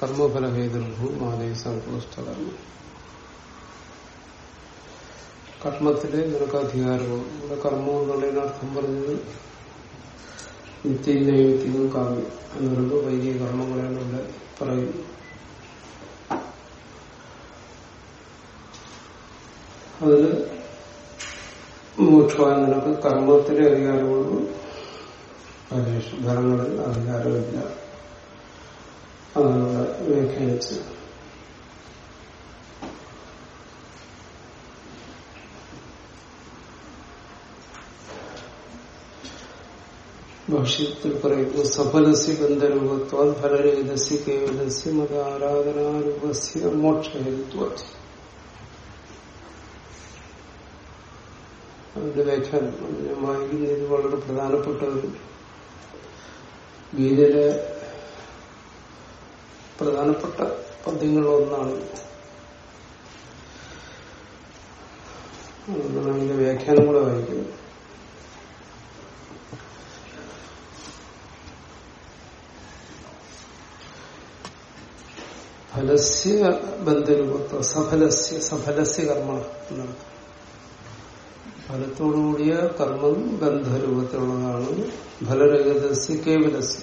കർമ്മഫലഹേതുർഭൂ മാതേ സങ്കോഷ്ടകർമ്മ കർമ്മത്തിൽ നിനക്ക് അധികാരവും ഇവിടെ കർമ്മം എന്നുള്ളതിന് അർത്ഥം പറഞ്ഞത് നിത്യം നൈമിത്യവും കാമ്യം എന്ന് പറയുമ്പോൾ വൈദിക കർമ്മങ്ങളാണ് ഇവിടെ പറയുന്നത് അതിൽ മോക്ഷമായ നിനക്ക് കർമ്മത്തിലെ അധികാരമുള്ളൂ. ഫലങ്ങളിൽ അധികാരമില്ല. അതാണ് വ്യാഖ്യാനിച്ചത്. ഭാഷ്യത്തിൽ പറയുന്നു സഫലസ്യ ഗന്ധരൂപത്വ ഫലരഹിതസ്യ കേവലസ്യ മത ആരാധനാരൂപസ്യ മോക്ഷഹേതുത്വ അതിന്റെ വ്യാഖ്യാനം ഞാൻ വായിക്കുന്ന ഇത് വളരെ പ്രധാനപ്പെട്ട ഒരു ഗീതയിലെ പ്രധാനപ്പെട്ട പദ്യങ്ങളൊന്നാണ് അതുകൊണ്ടാണ് ഇതിന്റെ വ്യാഖ്യാനം കൂടെ വായിക്കുന്നത്. ഫലസ്യ ബന്ധരൂപത്വ സഫലസ്യ സഫലസ്യ കർമ്മ എന്നാണ്. ഫലത്തോടുകൂടിയ കർമ്മം ബന്ധരൂപത്തിലുള്ളതാണ്. ഫലരഹിതസ്യ കേവലസ്യ.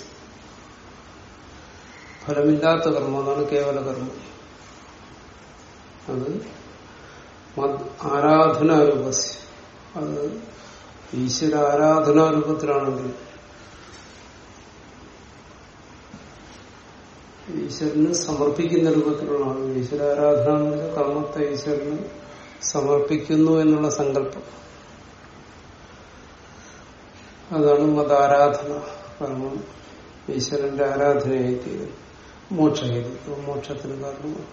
ഫലമില്ലാത്ത കർമ്മം എന്നാണ് കേവല കർമ്മം അത് ആരാധനാരൂപസ്യ. അത് ഈശ്വര ആരാധനാരൂപത്തിലാണെങ്കിൽ ഈശ്വരന് സമർപ്പിക്കുന്ന രൂപത്തിലുള്ളതാണ് ഈശ്വര ആരാധന എന്ന് വെച്ചാൽ കർമ്മത്തെ ഈശ്വരന് സമർപ്പിക്കുന്നു എന്നുള്ള സങ്കല്പം. അതാണ് മതാരാധന. കർമ്മം ഈശ്വരന്റെ ആരാധനയായി തീരും. മോക്ഷഹേതു. മോക്ഷത്തിന് കാരണമാണ്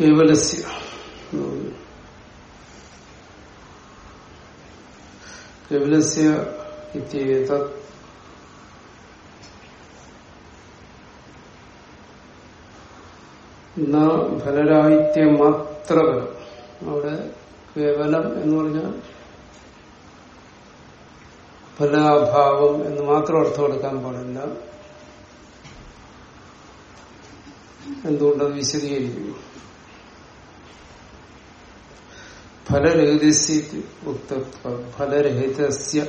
കേവലസ്യ. കേവലസ്യ ഫലരാഹിത്യം മാത്ര. ഫലം അവിടെ കേവലം എന്ന് പറഞ്ഞാൽ ഫലാഭാവം എന്ന് മാത്രം അർത്ഥം എടുക്കാൻ പാടില്ല. എന്തുകൊണ്ടത് വിശദീകരിക്കുന്നു ഫലരഹിതസ്യ ഉക്തത്വ. ഫലരഹിതസ്യ.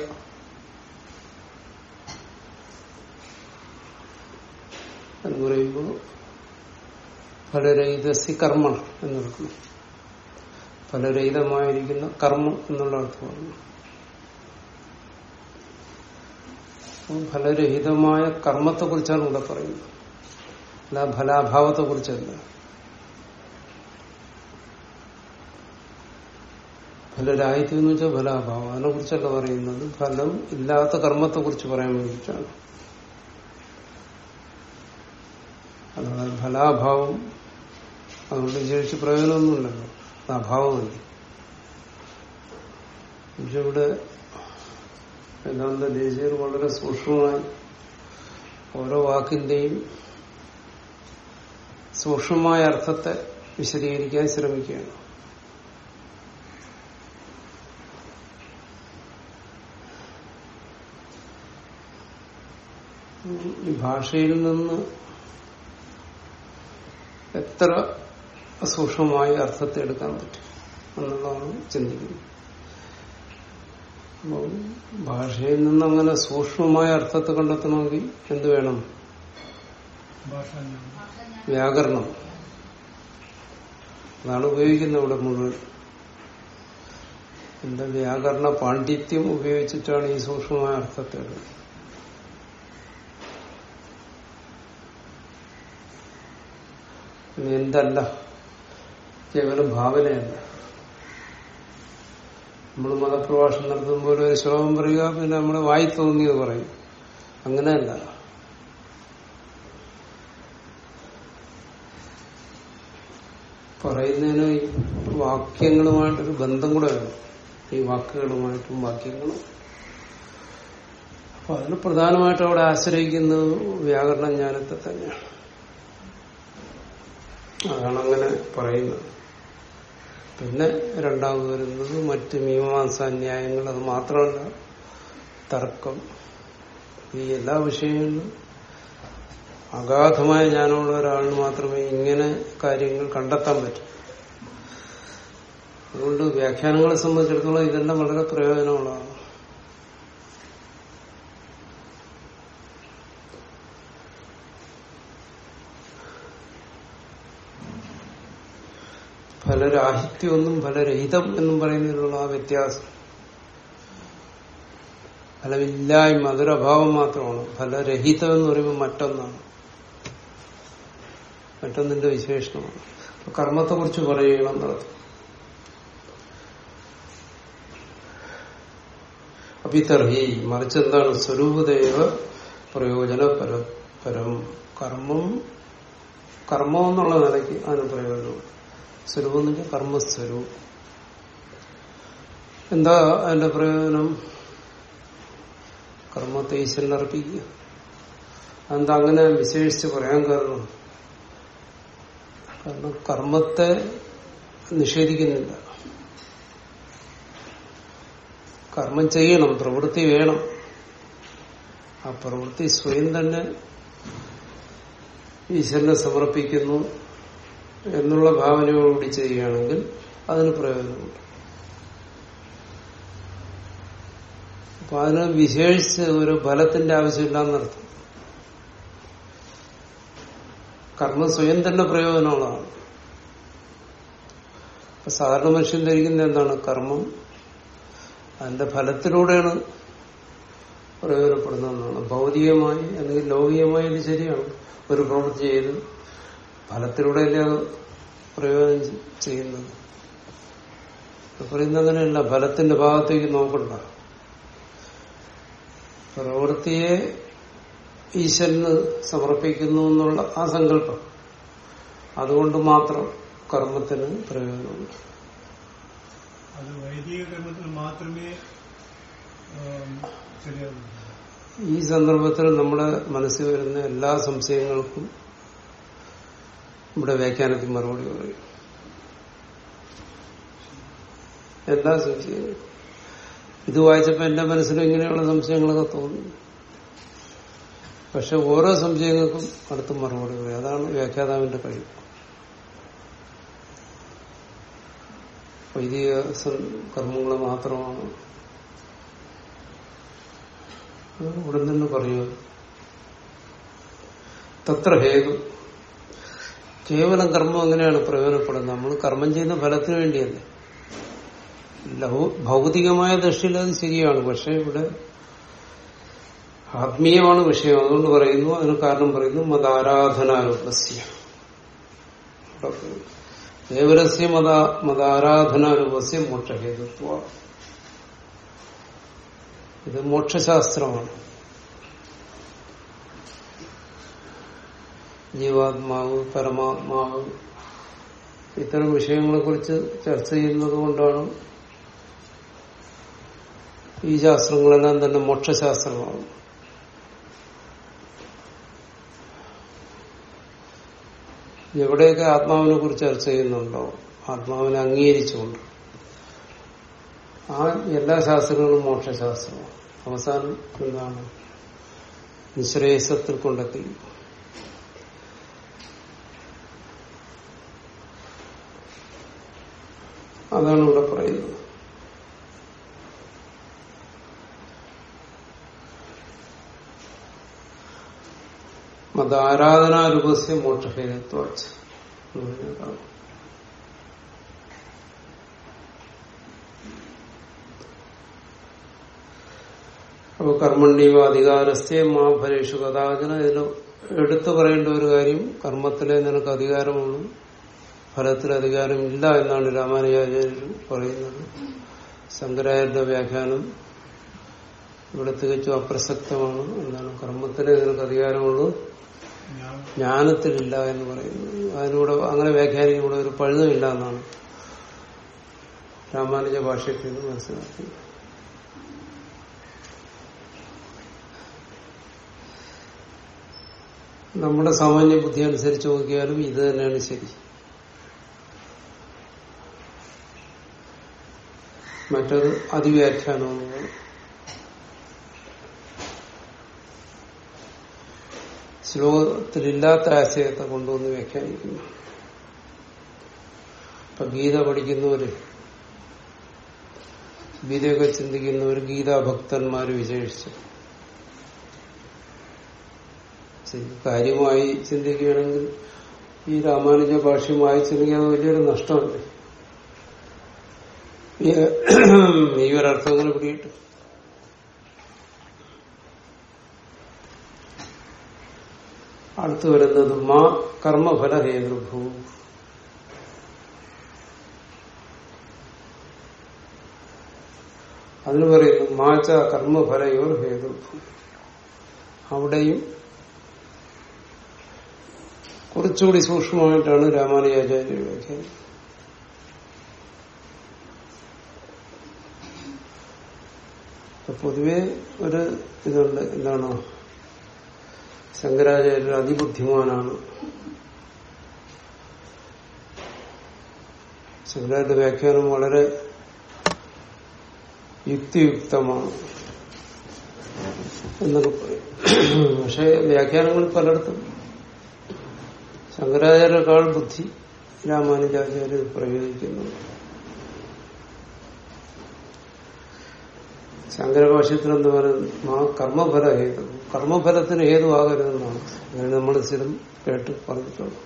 എന്ന് പറയുമ്പോൾ ഫലരഹിതസ്യ കർമ്മ എന്നെടുക്കണം ഫലരഹിതമായിരിക്കുന്ന കർമ്മം എന്നുള്ള അർത്ഥമാണ് ഫലരഹിതമായ കർമ്മത്തെ കുറിച്ചാണ് ഇവിടെ പറയുന്നത്. അല്ല ഫലാഭാവത്തെ കുറിച്ചല്ല ഫലരാഹിത്യം എന്ന് വെച്ചാൽ ഫലാഭാവം. അതിനെ കുറിച്ചല്ല പറയുന്നത്. ഫലം ഇല്ലാത്ത കർമ്മത്തെ കുറിച്ച് പറയാൻ വേണ്ടിയിട്ടാണ്. അതായത് ഫലാഭാവം അതുകൊണ്ട് വിശേഷിച്ച് പ്രയോജനമൊന്നുമില്ലല്ലോ. അത് അഭാവമല്ല പക്ഷെ ഇവിടെ വേദാന്ത ദേശീയർ വളരെ സൂക്ഷ്മമായി ഓരോ വാക്കിന്റെയും സൂക്ഷ്മമായ അർത്ഥത്തെ വിശദീകരിക്കാൻ ശ്രമിക്കുകയാണ്. ഈ ഭാഷയിൽ നിന്ന് എത്ര സൂക്ഷ്മമായ അർത്ഥത്തെ എടുക്കാൻ പറ്റും എന്നുള്ളതാണ് ചിന്തിക്കുന്നത്. അപ്പോൾ ഭാഷയിൽ നിന്ന് അങ്ങനെ സൂക്ഷ്മമായ അർത്ഥത്തെ കണ്ടെത്തണമെങ്കിൽ എന്ത് വേണം? വ്യാകരണം. അതാണ് ഉപയോഗിക്കുന്നത് ഇവിടെ മുഴുവൻ. എന്റെ വ്യാകരണ പാണ്ഡിത്യം ഉപയോഗിച്ചിട്ടാണ് ഈ സൂക്ഷ്മമായ അർത്ഥത്തെ എടുക്കുന്നത്. എന്തല്ല? കേവലം ഭാവനയല്ല. നമ്മൾ മതപ്രഭാഷണം നടത്തുമ്പോൾ ഒരു ശ്ലോകം പറയുക പിന്നെ നമ്മൾ വായി തോന്നിയത് പറയും. അങ്ങനെയല്ല. പറയുന്നതിന് വാക്യങ്ങളുമായിട്ടൊരു ബന്ധം കൂടെ വേണം. ഈ വാക്കുകളുമായിട്ടും വാക്യങ്ങളും. അപ്പൊ അതിന് പ്രധാനമായിട്ടും അവിടെ ആശ്രയിക്കുന്നത് വ്യാകരണ ജ്ഞാനത്തെ തന്നെയാണ്. അതാണ് അങ്ങനെ പറയുന്നത്. പിന്നെ രണ്ടാമത് വരുന്നത് മറ്റ് മീമാംസാന്യായങ്ങൾ അത് മാത്രമല്ല. തർക്കം. ഈ എല്ലാ വിഷയങ്ങളും അഗാധമായ ജ്ഞാനമുള്ള ഒരാളിന് മാത്രമേ ഇങ്ങനെ കാര്യങ്ങൾ കണ്ടെത്താൻ പറ്റൂ. അതുകൊണ്ട് വ്യാഖ്യാനങ്ങളെ സംബന്ധിച്ചിടത്തോളം ഇതെല്ലാം വളരെ പ്രയോജനമുള്ളതാണ്. ഫലരാഹിത്യമൊന്നും ഫലരഹിതം എന്നും പറയുന്നതിലുള്ള ആ വ്യത്യാസം. ഫലമില്ലായ്മ അതൊരഭാവം മാത്രമാണ്. ഫലരഹിതം എന്ന് പറയുമ്പോൾ മറ്റൊന്നാണ്. മറ്റൊന്നിന്റെ വിശേഷണമാണ്. കർമ്മത്തെ കുറിച്ച് പറയുകയാണെന്നുള്ളത് അഭിതർഹി മറിച്ച് എന്താണ്? സ്വരൂപദേവ പ്രയോജന പരം കർമ്മം കർമ്മം എന്നുള്ള നിലയ്ക്ക് അതിന് പ്രയോജനമുണ്ട്. സ്വരൂപം എന്ന് കർമ്മസ്വരൂപം. എന്താ അതിന്റെ പ്രയോജനം? കർമ്മത്തെ ഈശ്വരൻ അർപ്പിക്കുക. അതെന്താ അങ്ങനെ വിശേഷിച്ച് പറയാൻ കാരണം? കാരണം കർമ്മത്തെ നിഷേധിക്കുന്നില്ല. കർമ്മം ചെയ്യണം പ്രവൃത്തി വേണം. ആ പ്രവൃത്തി സ്വയം തന്നെ ഈശ്വരനെ സമർപ്പിക്കുന്നു. എന്നുള്ള ഭാവനയോടുകൂടി ചെയ്യുകയാണെങ്കിൽ അതിന് പ്രയോജനമുണ്ട്. അപ്പൊ അതിന് വിശേഷിച്ച് ഒരു ഫലത്തിന്റെ ആവശ്യമില്ലാന്നർത്ഥം കർമ്മം സ്വയം തന്നെ പ്രയോജനമുള്ളതാണ്. സാധാരണ മനുഷ്യൻ ധരിക്കുന്ന എന്താണ്? കർമ്മം. അതിന്റെ ഫലത്തിലൂടെയാണ് പ്രയോജനപ്പെടുന്നതെന്നാണ്. ഭൗതികമായി അല്ലെങ്കിൽ ലൗകികമായി ഇത് ശരിയാണ്. ഒരു പ്രവൃത്തി ചെയ്ത് ഫലത്തിലൂടെയല്ലേ അത് പ്രയോജനം ചെയ്യുന്നത്? പറയുന്നതിനല്ല അങ്ങനെയല്ല ഫലത്തിന്റെ ഭാഗത്തേക്ക് നോക്കണ്ട. പ്രവൃത്തിയെ ഈശ്വരന് സമർപ്പിക്കുന്നു എന്നുള്ള ആ സങ്കല്പം. അതുകൊണ്ട് മാത്രം കർമ്മത്തിന് പ്രയോജനമുണ്ട് അത് വൈദിക കർമ്മത്തിൽ മാത്രമേ ഈ സന്ദർഭത്തിൽ നമ്മുടെ മനസ്സിൽ വരുന്ന എല്ലാ സംശയങ്ങൾക്കും ഇവിടെ വ്യാഖ്യാനത്തിൽ മറുപടി പറയും. എന്താ സംശയം? ഇത് വായിച്ചപ്പോ എന്റെ മനസ്സിലും ഇങ്ങനെയുള്ള സംശയങ്ങളൊക്കെ തോന്നി. പക്ഷെ ഓരോ സംശയങ്ങൾക്കും അടുത്ത മറുപടി പറയും. അതാണ് വ്യാഖ്യാതാവിന്റെ കഴിവ്. വൈദിക കർമ്മങ്ങൾ മാത്രമാണ്. ഉടൻ തന്നെ പറയുക തത്ര ഹേതു കേവലം കർമ്മം അങ്ങനെയാണ് പ്രയോജനപ്പെടുന്നത്. നമ്മൾ കർമ്മം ചെയ്യുന്ന ഫലത്തിന് വേണ്ടിയല്ലേ. ഭൗതികമായ ദൃഷ്ടിയിൽ അത് ശരിയാണ്. പക്ഷെ ഇവിടെ ആത്മീയമാണ് വിഷയം. അതുകൊണ്ട് പറയുന്നു അതിന് കാരണം പറയുന്നു മതാരാധനാരൂപസ്യ. കേവലസ്യ മത മതാരാധനാരൂപസ്യ മോക്ഷഹേതുത്വ. ഇത് മോക്ഷശാസ്ത്രമാണ്. ജീവാത്മാവ് പരമാത്മാവ് ഇത്തരം വിഷയങ്ങളെ കുറിച്ച് ചർച്ച ചെയ്യുന്നത് കൊണ്ടാണ് ഈ ശാസ്ത്രങ്ങളെല്ലാം തന്നെ മോക്ഷശാസ്ത്രമാണ് എവിടെയൊക്കെ ആത്മാവിനെ കുറിച്ച് ചർച്ച ചെയ്യുന്നുണ്ടോ? ആത്മാവിനെ അംഗീകരിച്ചുകൊണ്ട്. ആ എല്ലാ ശാസ്ത്രങ്ങളും മോക്ഷശാസ്ത്രമാണ്. അവസാനം എന്താണ്? നിശ്രേയസത്തിൽ കൊണ്ടെത്തിക്കും അതാണ് ഇവിടെ പറയുന്നത്. മതാരാധനാരൂപസ്യ മോക്ഷഭേദത്വ അപ്പൊ കർമ്മണ്യവ അധികാരസ്യ മാ ഫലേഷു കഥാചന. ഇതിൽ എടുത്തു പറയേണ്ട ഒരു കാര്യം കർമ്മത്തിലെ നിനക്ക് അധികാരമാണ്. ഫലത്തിൽ അധികാരമില്ല എന്നാണ് രാമാനുജാചാര്യർ പറയുന്നത്. ശങ്കരാചാര്യന്റെ വ്യാഖ്യാനം ഇവിടെ തികച്ചും അപ്രസക്തമാണ് എന്താണ് കർമ്മത്തിന് നിനക്ക് അധികാരമുള്ളൂ. ജ്ഞാനത്തിലില്ല എന്ന് പറയുന്നത് അതിലൂടെ അങ്ങനെ വ്യാഖ്യാനിക്കൂടെ ഒരു പഴുതുമില്ല എന്നാണ് രാമാനുജ ഭാഷയ്ക്ക് നിന്ന് മനസ്സിലാക്കി. നമ്മുടെ സാമാന്യ ബുദ്ധി അനുസരിച്ച് നോക്കിയാലും ഇത് തന്നെയാണ് ശരി. മറ്റത് അതിവ്യാഖ്യാനമാണ് ശ്ലോകത്തിലില്ലാത്ത ആശയത്തെ കൊണ്ടുവന്ന് വ്യാഖ്യാനിക്കുന്നു. ഇപ്പൊ ഗീത പഠിക്കുന്നവര് ഗീതയൊക്കെ ചിന്തിക്കുന്നവർ ഗീതാഭക്തന്മാര് വിശേഷിച്ച് കാര്യമായി ചിന്തിക്കുകയാണെങ്കിൽ ഈ രാമാനുജ ഭാഷയുമായി വായിച്ചില്ലെങ്കിൽ വലിയൊരു നഷ്ടമല്ലേ? ഈ ഈ അങ്ങനെ പിടിയിട്ടു. അടുത്തു വരുന്നത് മാ കർമ്മഫല ഹേതൃഭൂ അതിന് പറയുന്നു മാച്ച കർമ്മഫലയോർ ഹേതൃഭൂ അവിടെയും കുറച്ചുകൂടി സൂക്ഷ്മമായിട്ടാണ് രാമാനുജാചാര്യ വ്യാഖ്യാനം. പൊതുവെ ഒരു ഇതുണ്ട് എന്താണോ? ശങ്കരാചാര്യർ അതിബുദ്ധിമാനാണ്. ശങ്കരാചാര്യ വ്യാഖ്യാനം വളരെ യുക്തിയുക്തമാണ്. എന്നൊക്കെ പറയും. പക്ഷെ വ്യാഖ്യാനങ്ങൾ പലയിടത്തും ശങ്കരാചാര്യക്കാൾ ബുദ്ധി രാമാനുജാചാര്യർ പ്രയോഗിക്കുന്നുണ്ട്. ശങ്കരഭാഷ്യത്തിൽ എന്ന് പറയുന്നത് ആ കർമ്മഫല ഹേതു. കർമ്മഫലത്തിന് ഹേതുവാകരുതെന്നാണ് അങ്ങനെ നമ്മൾ സ്ഥിരം കേട്ട് പറഞ്ഞിട്ടുള്ളൂ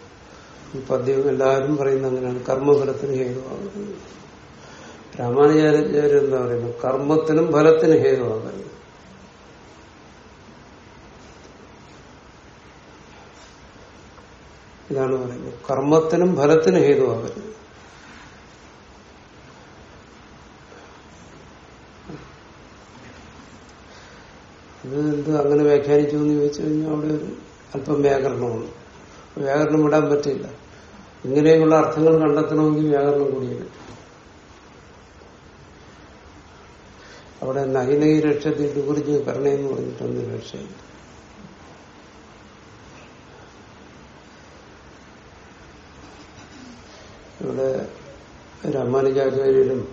ഈ പദ്യം എല്ലാവരും പറയുന്നത് അങ്ങനെയാണ്. കർമ്മഫലത്തിന് ഹേതുവാകരുത് രാമാനുജാചാര്യർ എന്താ പറയുന്നത്? കർമ്മത്തിനും ഫലത്തിനും ഹേതുവാകരുത് ഇതാണ് പറയുന്നത്. കർമ്മത്തിനും ഫലത്തിനും ഹേതുവാകരുത് ഇത് എന്ത് അങ്ങനെ വ്യാഖ്യാനിച്ചു എന്ന് ചോദിച്ചു കഴിഞ്ഞാൽ അവിടെ ഒരു അല്പം വ്യാകരണമാണ്. വ്യാകരണം വിടാൻ പറ്റില്ല. ഇങ്ങനെയുള്ള അർത്ഥങ്ങൾ കണ്ടെത്തണമെങ്കിൽ വ്യാകരണം കൂടിയാണ് അവിടെ നഹിനൈ രക്ഷത്തിൽ കുറിച്ച് കരണയെന്ന് പറഞ്ഞിട്ടൊന്നും രക്ഷയില്ല. ഇവിടെ രാമാനുജാചാര്യരും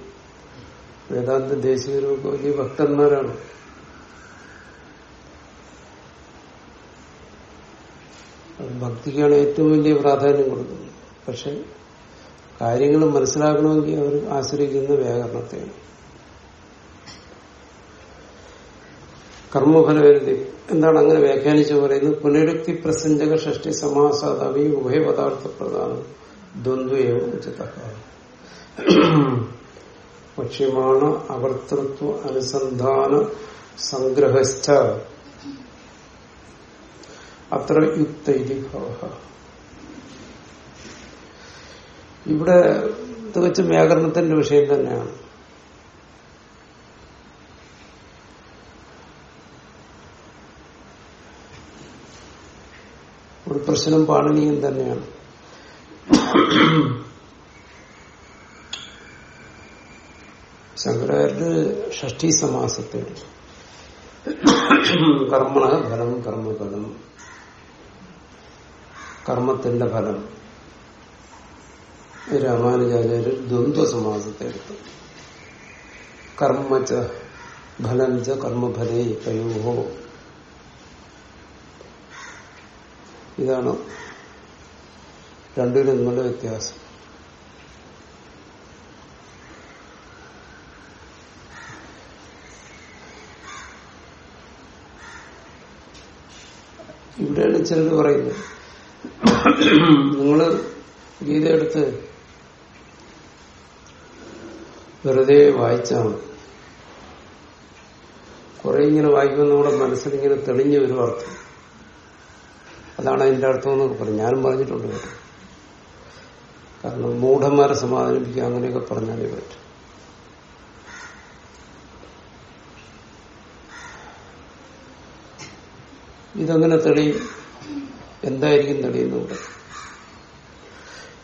വേദാന്ത ദേശീയരും ഒക്കെ വലിയ ഭക്തന്മാരാണ്. ഭക്തിക്കാണ് ഏറ്റവും വലിയ പ്രാധാന്യം കൊടുക്കുന്നത്. പക്ഷെ കാര്യങ്ങൾ മനസ്സിലാക്കണമെങ്കിൽ അവർ ആശ്രയിക്കുന്ന വ്യാകരണത്തെയാണ്. കർമ്മഫലവരുതി എന്താണ് അങ്ങനെ വ്യാഖ്യാനിച്ചു പറയുന്നത്? പുനരുക്തി പ്രസഞ്ചക ഷഷ്ടി സമാസാദാവി ഉഭയപദാർത്ഥ പ്രധാനം ദ്വന്ദ്വയോ ഉച്ചത്തക്കാരം പക്ഷ്യമാണ് അവർത്തൃത്വ അനുസന്ധാന സംഗ്രഹസ്ഥ. അത്ര യുക്ത ഇവിടെ തികച്ചും വ്യാകരണത്തിന്റെ വിഷയം തന്നെയാണ്. ഒരു പ്രശ്നം പാണനീയം തന്നെയാണ്. ശങ്കരാചാര്യ ഷഷ്ടി സമാസത്തിൽ കർമ്മണ ഫലം കർമ്മഫലം കർമ്മത്തിന്റെ ഫലം. രാമാനുജാചാര്യർ ദ്വന്ദ്വ സമാസത്തെ എടുത്തു കർമ്മച്ച ഫലം ച കർമ്മഫലേ തയോഹോ ഇതാണ് രണ്ടിനും നിങ്ങളുടെ വ്യത്യാസം. ഇവിടെയാണ് ചിലർ പറയുന്നത്. നിങ്ങൾ ഗീത എടുത്ത് വെറുതെ വായിച്ചാണ് കുറെ ഇങ്ങനെ വായിക്കുമ്പോൾ നമ്മുടെ മനസ്സിൽ ഇങ്ങനെ തെളിഞ്ഞു വരും അർത്ഥം. അതാണ് അതിന്റെ അർത്ഥം എന്നൊക്കെ പറഞ്ഞു. ഞാനും പറഞ്ഞിട്ടുണ്ട് കേട്ടോ. കാരണം മൂഢന്മാരെ സമാധാനിപ്പിക്കുക അങ്ങനെയൊക്കെ പറഞ്ഞാലേ പറ്റും. ഇതങ്ങനെ തെളിയും? എന്തായിരിക്കും തെളിയുന്നുണ്ട്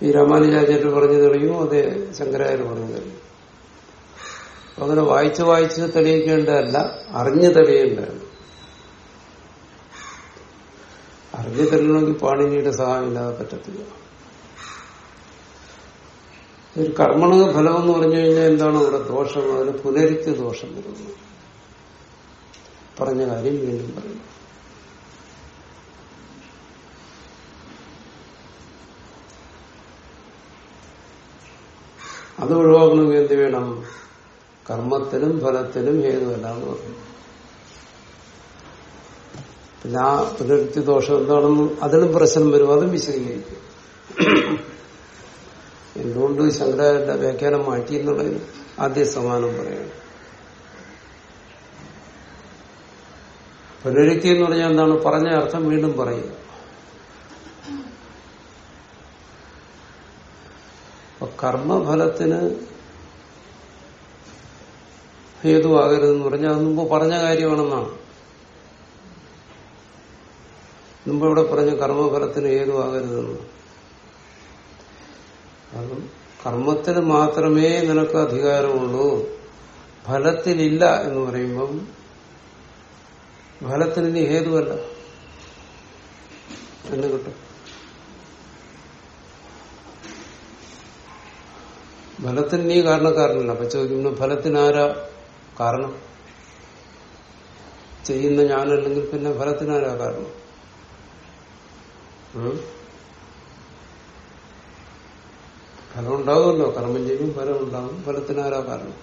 ഈ രാമാനുജാചാര്യ പറഞ്ഞു തെളിയും അതേ ശങ്കരാചാര്യ പറഞ്ഞു തെളിയും. അങ്ങനെ വായിച്ച് വായിച്ച് തെളിയിക്കേണ്ടതല്ല അറിഞ്ഞ് തെളിയേണ്ടതാണ്. അറിഞ്ഞ് തെളിയണമെങ്കിൽ പാണിനിയുടെ സഹായമില്ലാതെ പറ്റത്തില്ല. ഒരു കർമ്മണ ഫലം എന്ന് പറഞ്ഞു കഴിഞ്ഞാൽ എന്താണ് ഇവിടെ ദോഷം? അതിന് പുനരുക്തി ദോഷം വരുന്നു. പറഞ്ഞ കാര്യം വീണ്ടും പറയുന്നു. അത് ഒഴിവാക്കണമെങ്കിൽ എന്ത് വേണം? കർമ്മത്തിനും ഫലത്തിനും ഹേതുവല്ല എന്ന് പറഞ്ഞു. പിന്നെ ആ പുനരുത്തി ദോഷം എന്താണെന്ന് അതിനും പ്രശ്നം വരും അതും വിശദീകരിക്കും. എന്തുകൊണ്ട് ശങ്കരാചാര്യ വ്യാഖ്യാനം മാറ്റി എന്നുള്ളതിന് ആദ്യ സമാനം പറയാണ്. പുനരുക്തി എന്ന് പറഞ്ഞാൽ എന്താണ്? പറഞ്ഞ അർത്ഥം വീണ്ടും പറയുക കർമ്മഫലത്തിന് ഹേതുവാകരുതെന്ന് പറഞ്ഞാൽ അത് മുമ്പ് പറഞ്ഞ കാര്യമാണെന്നാണ്. മുമ്പ് ഇവിടെ പറഞ്ഞ കർമ്മഫലത്തിന് ഹേതുവാകരുതെന്ന്. അതും കർമ്മത്തിന് മാത്രമേ നിനക്ക് അധികാരമുള്ളൂ. ഫലത്തിലില്ല എന്ന് പറയുമ്പം ഫലത്തിന് ഇനി ഹേതുവല്ല. എന്ന് കിട്ടും. ഫലത്തിന് നീ കാരണക്കാരനല്ല. അപ്പൊ ചോദിക്കുന്നു ഫലത്തിനാരാ കാരണം? ചെയ്യുന്ന ഞാനല്ലെങ്കിൽ പിന്നെ ഫലത്തിനാരാ കാരണം? ഫലം ഉണ്ടാവുമല്ലോ. കർമ്മം ചെയ്യും ഫലം ഉണ്ടാവും. ഫലത്തിനാരാ കാരണം?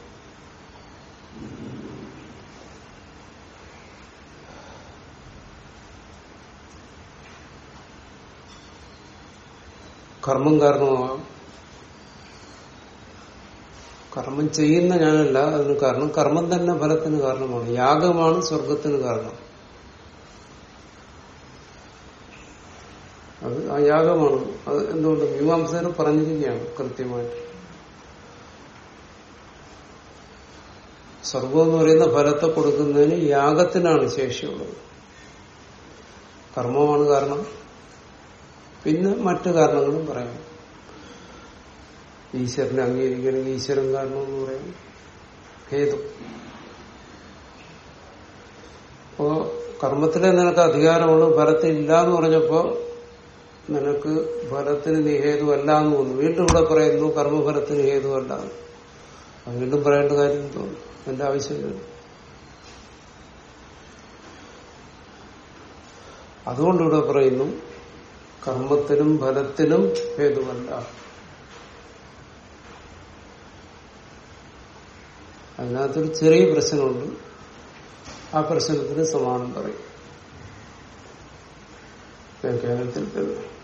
കർമ്മം കാരണമാകാം കർമ്മം ചെയ്യുന്ന ഞാനല്ല അതിന് കാരണം. കർമ്മം തന്നെ ഫലത്തിന് കാരണമാണ്. യാഗമാണ് സ്വർഗത്തിന് കാരണം. അത് ആ യാഗമാണ്. അത് എന്തുകൊണ്ട്? മീമാംസകർ പറഞ്ഞിരിക്കുകയാണ് കൃത്യമായിട്ട്. സ്വർഗം എന്ന് പറയുന്ന ഫലത്തെ കൊടുക്കുന്നതിന് യാഗത്തിനാണ് ശേഷിയുള്ളത്. കർമ്മമാണ് കാരണം. പിന്നെ മറ്റു കാരണങ്ങളും പറയാം. ഈശ്വരനെ അംഗീകരിക്കണമെങ്കിൽ ഈശ്വരൻ കാരണം എന്ന് പറയാം ഹേതു. അപ്പോ കർമ്മത്തിലെ നിനക്ക് അധികാരമുള്ളൂ ഫലത്തിൽ ഇല്ല എന്ന് പറഞ്ഞപ്പോ നിനക്ക് ഫലത്തിന് നീ ഹേതുവല്ല എന്ന് തോന്നുന്നു. വീണ്ടും ഇവിടെ പറയുന്നു കർമ്മഫലത്തിന് ഹേതുവല്ല. അത് വീണ്ടും പറയേണ്ട കാര്യം തോന്നുന്നു. എന്റെ ആവശ്യമില്ല. അതുകൊണ്ട് ഇവിടെ പറയുന്നു കർമ്മത്തിനും ഫലത്തിനും ഹേതുവല്ല. അതിനകത്തൊരു ചെറിയ പ്രശ്നമുണ്ട് ആ പ്രശ്നത്തിന് സമാനം പറയും. തന്നെ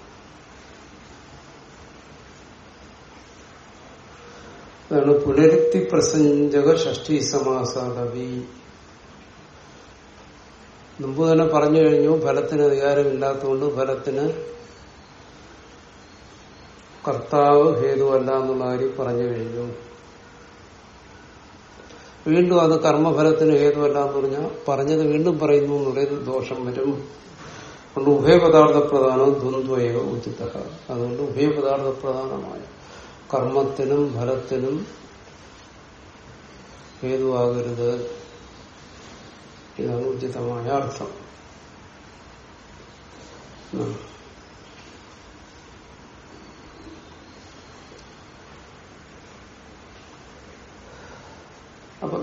അതാണ് പുനരുക്തി പ്രസഞ്ചക ഷഷ്ടി സമാസാദവി. മുമ്പ് തന്നെ പറഞ്ഞു കഴിഞ്ഞു ഫലത്തിന് അധികാരമില്ലാത്തതുകൊണ്ട് ഫലത്തിന് കർത്താവ് ഹേതുവല്ല എന്നുള്ള കാര്യം പറഞ്ഞു കഴിഞ്ഞു. വീണ്ടും അത് കർമ്മഫലത്തിന് ഹേതുവല്ല എന്ന് പറഞ്ഞാൽ പറഞ്ഞത് വീണ്ടും പറയുന്നു എന്നുള്ളത് ദോഷം വരും. അതുകൊണ്ട് ഉഭയപദാർത്ഥ പ്രധാനം ദ്വന്ദ്വയോ ഉചിത അതുകൊണ്ട് ഉഭയപദാർത്ഥ പ്രധാനമായ കർമ്മത്തിനും ഫലത്തിനും ഹേതുവാകരുത്. ഇതാണ് ഉചിതമായ അർത്ഥം.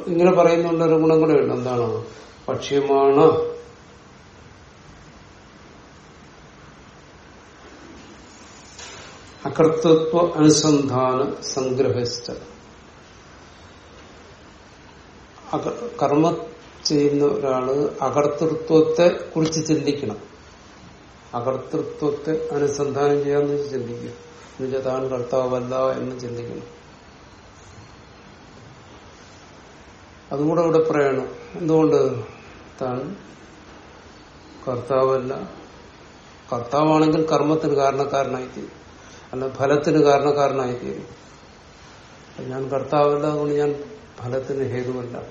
ഇങ്ങനെ പറയുന്നുണ്ട് ഒരു ഗുണം കൂടെ ഉണ്ട്. എന്താണ്? ഭക്ഷ്യമാണ്. അകർത്തത്വ അനുസന്ധാന സംഗ്രഹിച്ച കർമ്മ ചെയ്യുന്ന ഒരാൾ അകർത്തൃത്വത്തെ കുറിച്ച് ചിന്തിക്കണം. അകർത്തൃത്വത്തെ അനുസന്ധാനം ചെയ്യാന്ന് ചിന്തിക്കുക എന്നുവെച്ചാൽ താൻ കർത്താവല്ല എന്ന് ചിന്തിക്കണം. അതുകൂടെ ഇവിടെ പറയണം. എന്തുകൊണ്ട്? താൻ കർത്താവല്ല. കർത്താവാണെങ്കിൽ കർമ്മത്തിന് കാരണക്കാരനായിത്തീരും. അല്ല ഫലത്തിന് കാരണക്കാരനായിത്തീരും. ഞാൻ കർത്താവല്ല അതുകൊണ്ട് ഞാൻ ഫലത്തിന് ഹേതുവല്ല.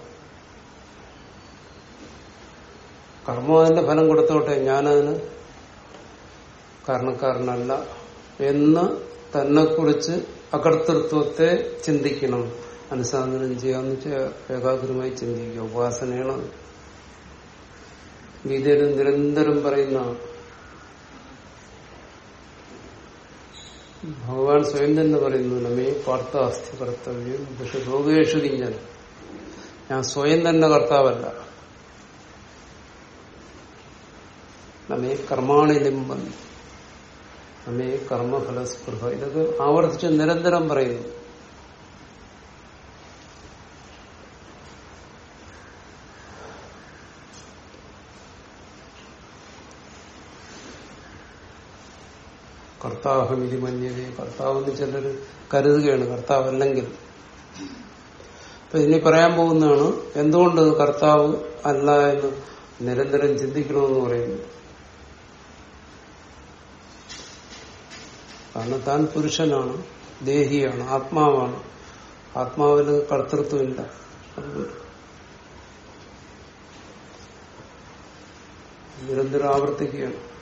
കർമ്മം അതിന്റെ ഫലം കൊടുത്തോട്ടെ ഞാനതിന് കാരണക്കാരനല്ല എന്ന് തന്നെക്കുറിച്ച് അകർത്തൃത്വത്തെ ചിന്തിക്കണം. അനുസാധനം ചെയ്യാന്ന് വെച്ചാൽ ഏകാഗ്രമായി ചിന്തിക്കുക. ഉപാസനയാണ്. ഗീതയിൽ നിരന്തരം പറയുന്ന ഭഗവാൻ സ്വയം തന്നെ പറയുന്നു നമ്മേ പാർത്ഥാസ്തി കർത്തവ്യം പക്ഷെ ലോകേഷു കിഞ്ഞൻ ഞാൻ സ്വയം തന്നെ കർത്താവല്ല. നമ്മെ കർമാണി ലിംബൻ നമ്മെ കർമ്മഫലസ്പൃഹ. ഇതൊക്കെ ആവർത്തിച്ച് നിരന്തരം പറയുന്നു. കർത്താഹമിതി മഞ്ഞത് കർത്താവെന്ന് ചിലർ കരുതുകയാണ്. കർത്താവല്ലെങ്കിൽ. അപ്പൊ ഇനി പറയാൻ പോകുന്നതാണ് എന്തുകൊണ്ട് കർത്താവ് അല്ല എന്ന് നിരന്തരം ചിന്തിക്കണമെന്ന് പറയുന്നു. കാരണം താൻ പുരുഷനാണ് ദേഹിയാണ് ആത്മാവാണ്. ആത്മാവിന് കർത്തൃത്വമില്ല. നിരന്തരം ആവർത്തിക്കുകയാണ്.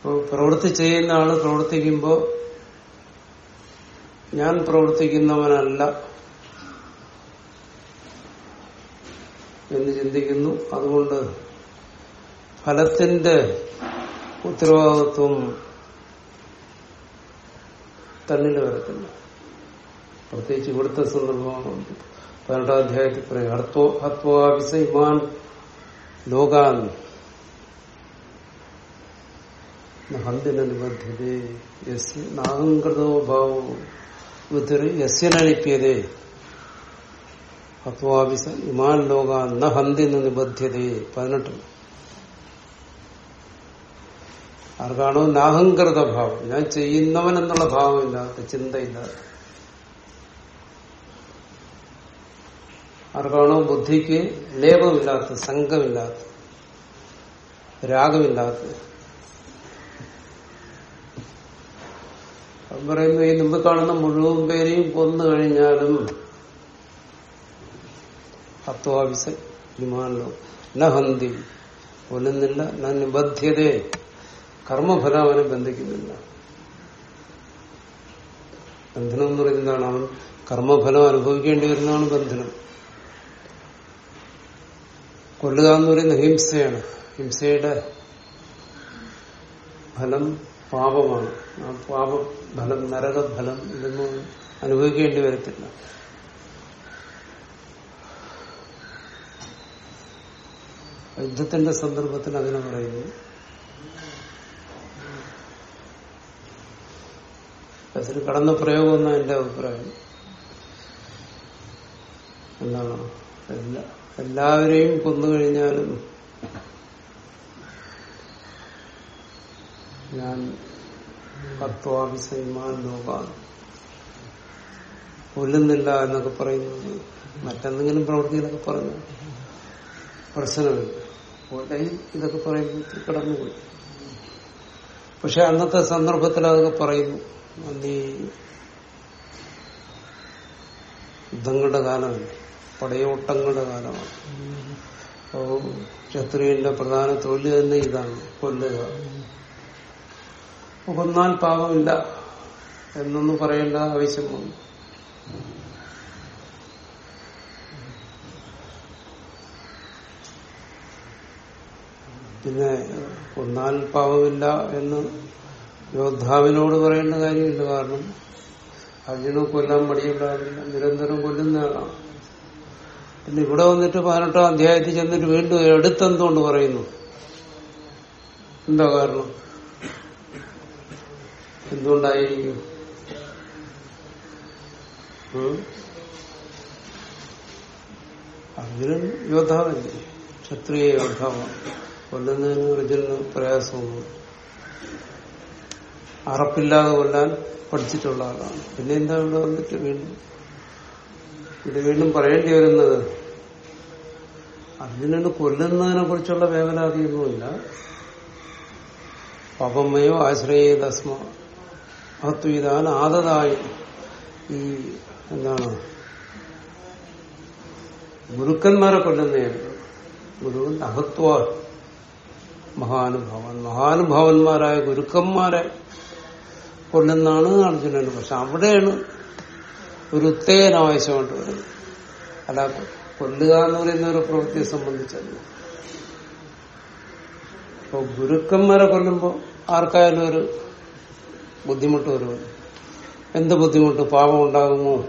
അപ്പോൾ പ്രവൃത്തി ചെയ്യുന്ന ആൾ പ്രവർത്തിക്കുമ്പോൾ ഞാൻ പ്രവർത്തിക്കുന്നവനല്ല എന്ന് ചിന്തിക്കുന്നു അതുകൊണ്ട് ഫലത്തിന്റെ ഉത്തരവാദിത്വം തന്നിൽ വരത്തില്ല പ്രത്യേകിച്ച് ഇവിടുത്തെ സന്ദർഭമാണ് പതിനെട്ടാം അധ്യായത്തിൽ പറയും ഹത്വാ ഹത്വാവിസ ഇമാൻ ലോകാൻ ഹന്തിന നിബദ്ധ്യതേ യസ്യ നാഹങ്കൃതോ ഭാവോ ബുദ്ധിർ യസ്യനലിപ്യതേ ഹത്വാവിസ ഇമാൻ ലോക ന ഹന്തിന് നിബദ്ധ്യതേ പതിനെട്ട്. ആർക്കാണോ നാഹങ്കൃത ഭാവം? ഞാൻ ചെയ്യുന്നവൻ എന്നുള്ള ഭാവമില്ലാത്ത ചിന്തയില്ലാത്ത. ആർക്കാണോ ബുദ്ധിക്ക് ലേപമില്ലാത്ത സംഘമില്ലാത്ത രാഗമില്ലാത്ത പറയുന്നു ഈ മുമ്പ് കാണുന്ന മുഴുവൻ പേരെയും കൊന്നു കഴിഞ്ഞാലും ഹത്വാവിസ വിമാനോ കൊല്ലുന്നില്ല ന നിബദ്ധ്യതേ. കർമ്മഫലം അവനെ ബന്ധിക്കുന്നില്ല. ബന്ധനം എന്ന് പറയുന്നതാണ് അവൻ കർമ്മഫലം അനുഭവിക്കേണ്ടി വരുന്നതാണ് ബന്ധനം. കൊല്ലുക എന്ന് പറയുന്ന ഹിംസയാണ്. ഹിംസയുടെ ഫലം പാപമാണ്. ആ പാപഫലം നരകഫലം ഇതൊന്നും അനുഭവിക്കേണ്ടി വരത്തില്ല. യുദ്ധത്തിന്റെ സന്ദർഭത്തിൽ അതിനെ പറയുന്നു. അതിന് കടന്ന പ്രയോഗം എന്നാ എന്റെ അഭിപ്രായം. എന്താണ് എല്ലാ എല്ലാവരെയും കൊന്നുകഴിഞ്ഞാലും ഞാൻ കൊല്ലുന്നില്ല എന്നൊക്കെ പറയുന്നത് മറ്റെന്തെങ്കിലും പ്രവൃത്തിയിലൊക്കെ പറഞ്ഞു പ്രശ്നമില്ല. കൊലയിൽ ഇതൊക്കെ പറയുമ്പോൾ കടന്നുപോയി. പക്ഷെ അന്നത്തെ സന്ദർഭത്തിൽ അതൊക്കെ പറയുന്നു. അന്ന് ഈ യുദ്ധങ്ങളുടെ കാലമല്ലേ? പടയോട്ടങ്ങളുടെ കാലമാണ്. അപ്പോ ക്ഷത്രിയന്റെ പ്രധാന തൊഴിൽ തന്നെ ഇതാണ് കൊല്ലുക. കൊന്നാൽ പാപമില്ല എന്നൊന്നും പറയേണ്ട ആവശ്യം വന്നു പിന്നെ കൊന്നാൽ പാപമില്ല എന്ന് യോദ്ധാവിനോട് പറയേണ്ട കാര്യമില്ല. കാരണം അർജുനെ കൊല്ലാൻ മടിയുണ്ടാവില്ല. നിരന്തരം കൊല്ലുന്ന ആളാണ്. പിന്നെ ഇവിടെ വന്നിട്ട് പതിനെട്ടാം അധ്യായത്തിൽ ചെന്നിട്ട് വീണ്ടും എടുത്തെന്തുകൊണ്ട് പറയുന്നു? എന്താ കാരണം? എന്തുകൊണ്ടായിരിക്കും? അർജുനൻ യോദ്ധാവല്ലേ? ക്ഷത്രിയ യോദ്ധാവാണ് കൊല്ലുന്നതിന് അർജുനന് പ്രയാസമൊന്നും. അറപ്പില്ലാതെ കൊല്ലാൻ പഠിച്ചിട്ടുള്ള ആളാണ്. പിന്നെ എന്താ ഇവിടെ വന്നിട്ട് വീണ്ടും? ഇത് വീണ്ടും പറയേണ്ടി വരുന്നത്? അർജുനന് കൊല്ലുന്നതിനെ കുറിച്ചുള്ള വേവലാതിയൊന്നുമില്ല. പപമയോ ആശ്രയേതസ്മ. അത്വിതാൻ ആദതായി. ഈ എന്താണ്? ഗുരുക്കന്മാരെ കൊല്ലുന്നതാണ് ഗുരു അഹത്വ മഹാനുഭാവൻ. മഹാനുഭാവന്മാരായ ഗുരുക്കന്മാരെ കൊല്ലുന്നതാണ് അർജുനന്. പക്ഷെ അവിടെയാണ് ഒരു ഉത്തേജന ആവശ്യമായിട്ട് വരുന്നത്. അല്ല കൊല്ലുക എന്ന് പറയുന്ന ഒരു പ്രവൃത്തിയെ സംബന്ധിച്ചല്ല. അപ്പൊ ഗുരുക്കന്മാരെ കൊല്ലുമ്പോൾ ആർക്കായാലും ഒരു ബുദ്ധിമുട്ട് വരുമെന്ന് എന്ത് ബുദ്ധിമുട്ട്? പാപം ഉണ്ടാകുമോ?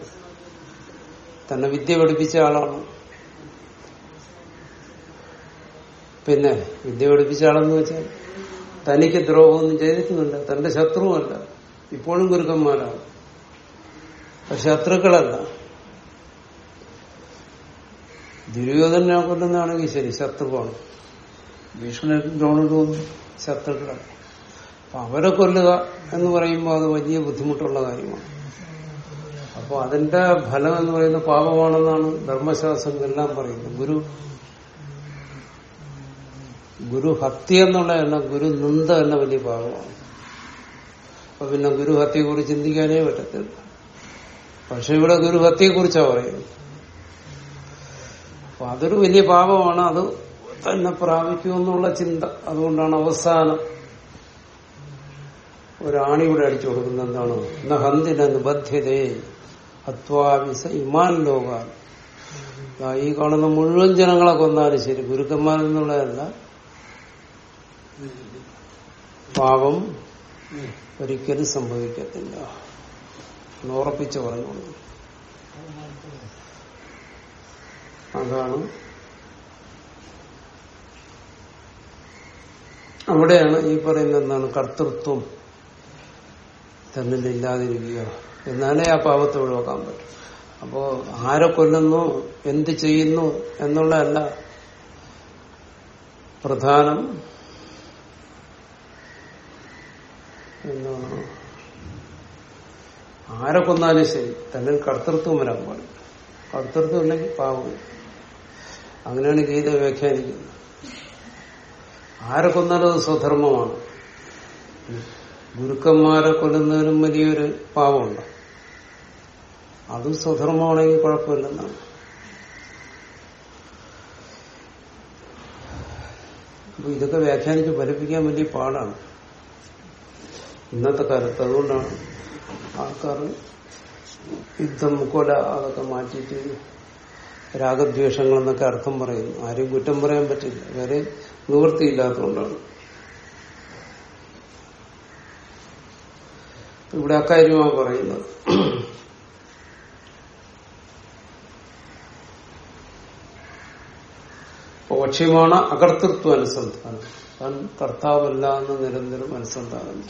തന്നെ വിദ്യ പഠിപ്പിച്ച ആളാണ്? പിന്നെ വിദ്യ പഠിപ്പിച്ച ആളെന്ന് വെച്ചാൽ തനിക്ക് ദ്രോഹമൊന്നും ചെയ്തിട്ടുമില്ല. തന്റെ ശത്രുവല്ല. ഇപ്പോഴും ഗുരുക്കന്മാരാണ്. ശത്രുക്കളല്ല. ദുര്യോധനെ കൊല്ലുന്നതാണെങ്കിൽ ശരി ശത്രുവാണ്. ഭീഷണി ദ്രോണ ശത്രുക്കളല്ല അപ്പൊ അവരെ കൊല്ലുക എന്ന് പറയുമ്പോൾ അത് വലിയ ബുദ്ധിമുട്ടുള്ള കാര്യമാണ്. അപ്പൊ അതിന്റെ ഫലം എന്ന് പറയുന്നത് പാപമാണെന്നാണ് ധർമ്മശാസ്ത്രം എല്ലാം പറയുന്നത്. ഗുരു ഗുരുഹത്യ ഹത്യ എന്നുള്ളതല്ല ഗുരു നിന്ദ എന്ന വലിയ പാപമാണ്. അപ്പൊ പിന്നെ ഗുരു ഹത്യയെ കുറിച്ച് ചിന്തിക്കാനേ പറ്റത്തില്ല. പക്ഷെ ഇവിടെ ഗുരുഹത്യയെ കുറിച്ചാണ് പറയുന്നത്. അപ്പൊ അതൊരു വലിയ പാപമാണ്. അത് തന്നെ പ്രാപിക്കുമെന്നുള്ള ചിന്ത. അതുകൊണ്ടാണ് അവസാനം ഒരാണി ഇവിടെ അടിച്ചു കൊടുക്കുന്നത് എന്താണ്? എന്ന ഹന്തിന നിബദ്ധ്യതേ. അത്വാവിസ ഇമാൻ ലോക ഈ കാണുന്ന മുഴുവൻ ജനങ്ങളെ കൊന്നാലും ശരി. ഗുരുക്കന്മാരെന്നുള്ളതല്ല പാപം ഒരിക്കലും സംഭവിക്കത്തില്ല. ഉറപ്പിച്ച് പറഞ്ഞോളൂ. അതാണ്. അവിടെയാണ് ഈ പറയുന്ന എന്താണ്? കർത്തൃത്വം. തന്നിലില്ലാതിരിക്കുക എന്നാലേ ആ പാപത്തെ ഒഴിവാക്കാൻ പറ്റും. അപ്പോ ആരെ കൊല്ലുന്നു എന്ത് ചെയ്യുന്നു എന്നുള്ളതല്ല പ്രധാനം ആരെ കൊന്നാലും ശരി തന്നിൽ കർത്തൃത്വം വരാൻ പാടില്ല. കർത്തൃത്വം ഇല്ലെങ്കിൽ പാവം അങ്ങനെയാണ് ഗീത വ്യാഖ്യാനിക്കുന്നത്. ആരെ കൊന്നാലും അത് സ്വധർമ്മമാണ്. ഗുരുക്കന്മാരെ കൊല്ലുന്നതിനും വലിയൊരു പാപമുണ്ട്. അത് സ്വധർമ്മമാണെങ്കിൽ കുഴപ്പമില്ലെന്നാണ്. അപ്പൊ ഇതൊക്കെ വ്യാഖ്യാനിച്ച് ഫലിപ്പിക്കാൻ വലിയ പാടാണ്. ഇന്നത്തെ കാലത്ത് അതുകൊണ്ടാണ് ആൾക്കാർ യുദ്ധം കൊല അതൊക്കെ മാറ്റിയിട്ട് രാഗദ്വേഷങ്ങൾ എന്നൊക്കെ അർത്ഥം പറയും ആരും കുറ്റം പറയാൻ പറ്റില്ല. വേറെ നിവൃത്തിയില്ലാത്തതുകൊണ്ടാണ്. ഇവിടെ അക്കാര്യമാണ് പറയുന്നത്. പക്ഷിയമാണ് അകർത്തൃത്വ അനുസന്ധാനം. താൻ കർത്താവല്ല എന്ന് നിരന്തരം അനുസന്ധാനം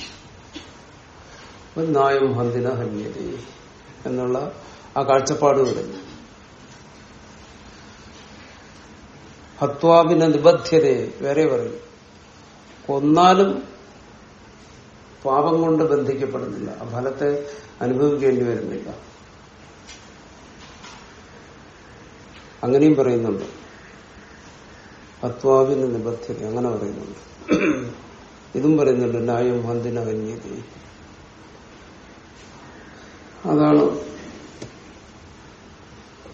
നായം ഹന്തിന ഹന്യത എന്നുള്ള ആ കാഴ്ചപ്പാട് വരുന്നു ഹത്വാവിന നിബദ്ധ്യതയെ വേറെ പറയും. കൊന്നാലും പാപം കൊണ്ട് ബന്ധിക്കപ്പെടുന്നില്ല. ആ ഫലത്തെ അനുഭവിക്കേണ്ടി വരുന്നില്ല. അങ്ങനെയും പറയുന്നുണ്ട്. ഹത്വാവിന് നിബദ്ധത അങ്ങനെ പറയുന്നുണ്ട്. ഇതും പറയുന്നുണ്ട് ന്യായം ഹന്തിനകന്യത അതാണ്.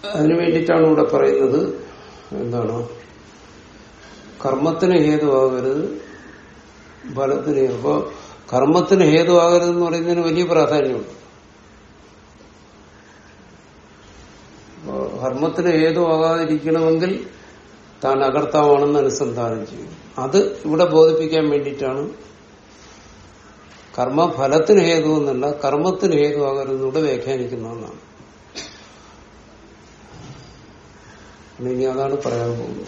അതിനു വേണ്ടിയിട്ടാണ് ഇവിടെ പറയുന്നത്. എന്താണ്? കർമ്മത്തിന് ഹേതുവാകരുത് ഫലത്തിന് അപ്പോ കർമ്മത്തിന് ഹേതുവാകരുതെന്ന് പറയുന്നതിന് വലിയ പ്രാധാന്യമുണ്ട്. കർമ്മത്തിന് ഹേതുവാകാതിരിക്കണമെങ്കിൽ താൻ അകർത്താവാണെന്ന് അനുസന്ധാനം ചെയ്യും. അത് ഇവിടെ ബോധിപ്പിക്കാൻ വേണ്ടിയിട്ടാണ് കർമ്മഫലത്തിന് ഹേതു എന്നല്ല കർമ്മത്തിന് ഹേതുവാകരുതെന്നൂടെ വ്യാഖ്യാനിക്കുന്നതെന്നാണ്. ഇനി അതാണ് പറയാൻ പോകുന്നത്.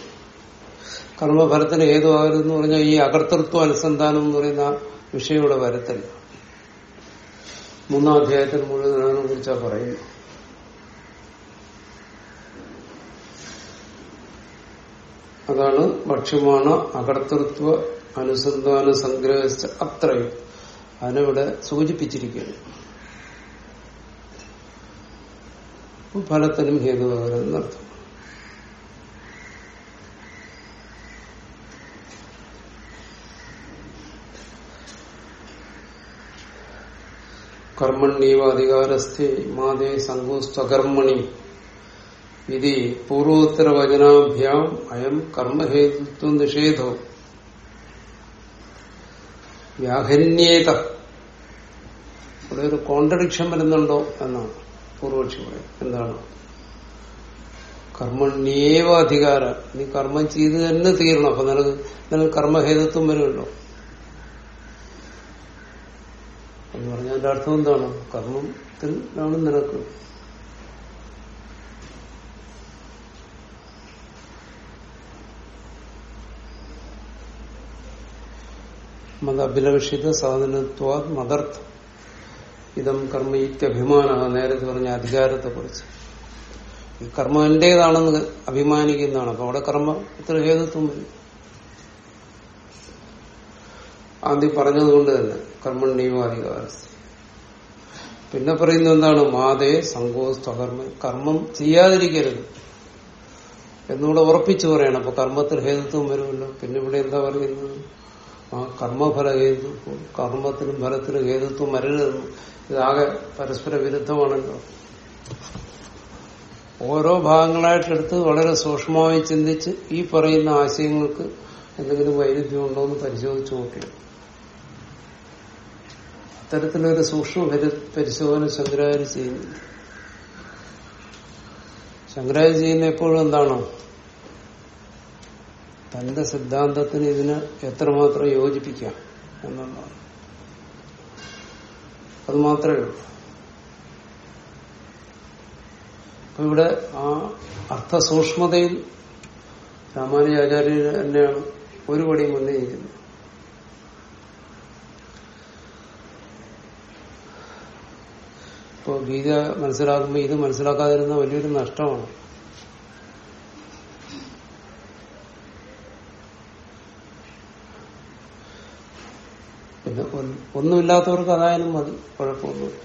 കർമ്മഫലത്തിന് ഹേതുവാകരുതെന്ന് പറഞ്ഞാൽ ഈ അകർത്തൃത്വ അനുസന്ധാനം എന്ന് പറയുന്ന വിഷയം ഇവിടെ വരത്തില്ല. മൂന്നാം അധ്യായത്തിൽ മുഴുവൻ അതിനെ കുറിച്ചാ പറയുന്നു അതാണ് ഭക്ഷ്യമാണ് അകർത്തൃത്വ അനുസന്ധാന സംഗ്രഹിച്ച അത്രയും അതിനിവിടെ സൂചിപ്പിച്ചിരിക്കുകയാണ് ഫലത്തിനും ഹേതുവാകരുതെന്നർത്ഥം കർമ്മണ്യവ അധികാരസ്ഥേ മാതേ സങ്കോസ്തകർമ്മണി ഇതി പൂർവോത്തരവചനാഭ്യാം അയം കർമ്മഹേതുത്വ നിഷേധോ വ്യാഹന്യേത അതൊരു കോൺട്രഡിക്ഷൻ വരുന്നുണ്ടോ എന്നാണ് പൂർവക്ഷി പറയുന്നത്. എന്താണ്? കർമ്മണ്യേവ അധികാര നീ കർമ്മം ചെയ്ത് തന്നെ തീരണം. അപ്പൊ നിനക്ക് നിനക്ക് കർമ്മഹേതുത്വം വരുമല്ലോ. എന്ന് പറഞ്ഞാൽ എന്റെ അർത്ഥം എന്താണ്? കർമ്മത്തിൽ ആണ് നിനക്ക്. മതഭിലഷിത സാധനത്വാ മതർത്ഥം ഇതം കർമ്മ നേരത്തെ പറഞ്ഞ അധികാരത്തെ കുറിച്ച് ഈ കർമ്മം എന്റേതാണെന്ന് അഭിമാനിക്കുന്നതാണ്. അപ്പൊ അവിടെ കർമ്മത്തിൽ ഹേതുത്വം വരും. ആദ്യം പറഞ്ഞതുകൊണ്ട് തന്നെ കർമ്മണ്യോ അധികാരസ്ഥ പിന്നെ പറയുന്നത് എന്താണ്? മാതേ സങ്കോസ്തകർമ്മ കർമ്മം ചെയ്യാതിരിക്കരുത്. എന്നുകൂടെ ഉറപ്പിച്ചു പറയണം. അപ്പൊ കർമ്മത്തിൽ ഹേതുത്വം വരുമല്ലോ. പിന്നെ ഇവിടെ എന്താ പറയുന്നത്? ആ കർമ്മഫല ഹേതുത്വം കർമ്മത്തിനും ഫലത്തിനും ഹേതുത്വം വരരുതെന്ന്. ഇതാകെ പരസ്പര വിരുദ്ധമാണല്ലോ. ഓരോ ഭാഗങ്ങളായിട്ടെടുത്ത് വളരെ സൂക്ഷ്മമായി ചിന്തിച്ച് ഈ പറയുന്ന ആശയങ്ങൾക്ക് എന്തെങ്കിലും വൈരുദ്ധ്യമുണ്ടോ എന്ന് പരിശോധിച്ചു നോക്കി അത്തരത്തിലൊരു സൂക്ഷ്മ പരി- പരിശോധന ശങ്കരാചാര്യ ചെയ്യുന്നു. ശങ്കരാചാര്യ ചെയ്യുന്ന എപ്പോഴും എന്താണോ? തന്റെ സിദ്ധാന്തത്തിന് ഇതിന് എത്രമാത്രം യോജിപ്പിക്കാം എന്നുള്ളതാണ്. അത് മാത്രമേ ഉള്ളൂ. അപ്പൊ ഇവിടെ ആ അർത്ഥസൂക്ഷ്മതയിൽ രാമാനുജാചാര്യ തന്നെയാണ് ഒരു പടി മുന്നേ ഇരിക്കുന്നത് ഇപ്പോ ഗീത മനസ്സിലാക്കുമ്പോൾ ഇത് മനസ്സിലാക്കാതിരുന്ന വലിയൊരു നഷ്ടമാണ്. പിന്നെ ഒന്നുമില്ലാത്തവർക്ക് അതായാലും മതി. കുഴപ്പമൊന്നുമില്ല.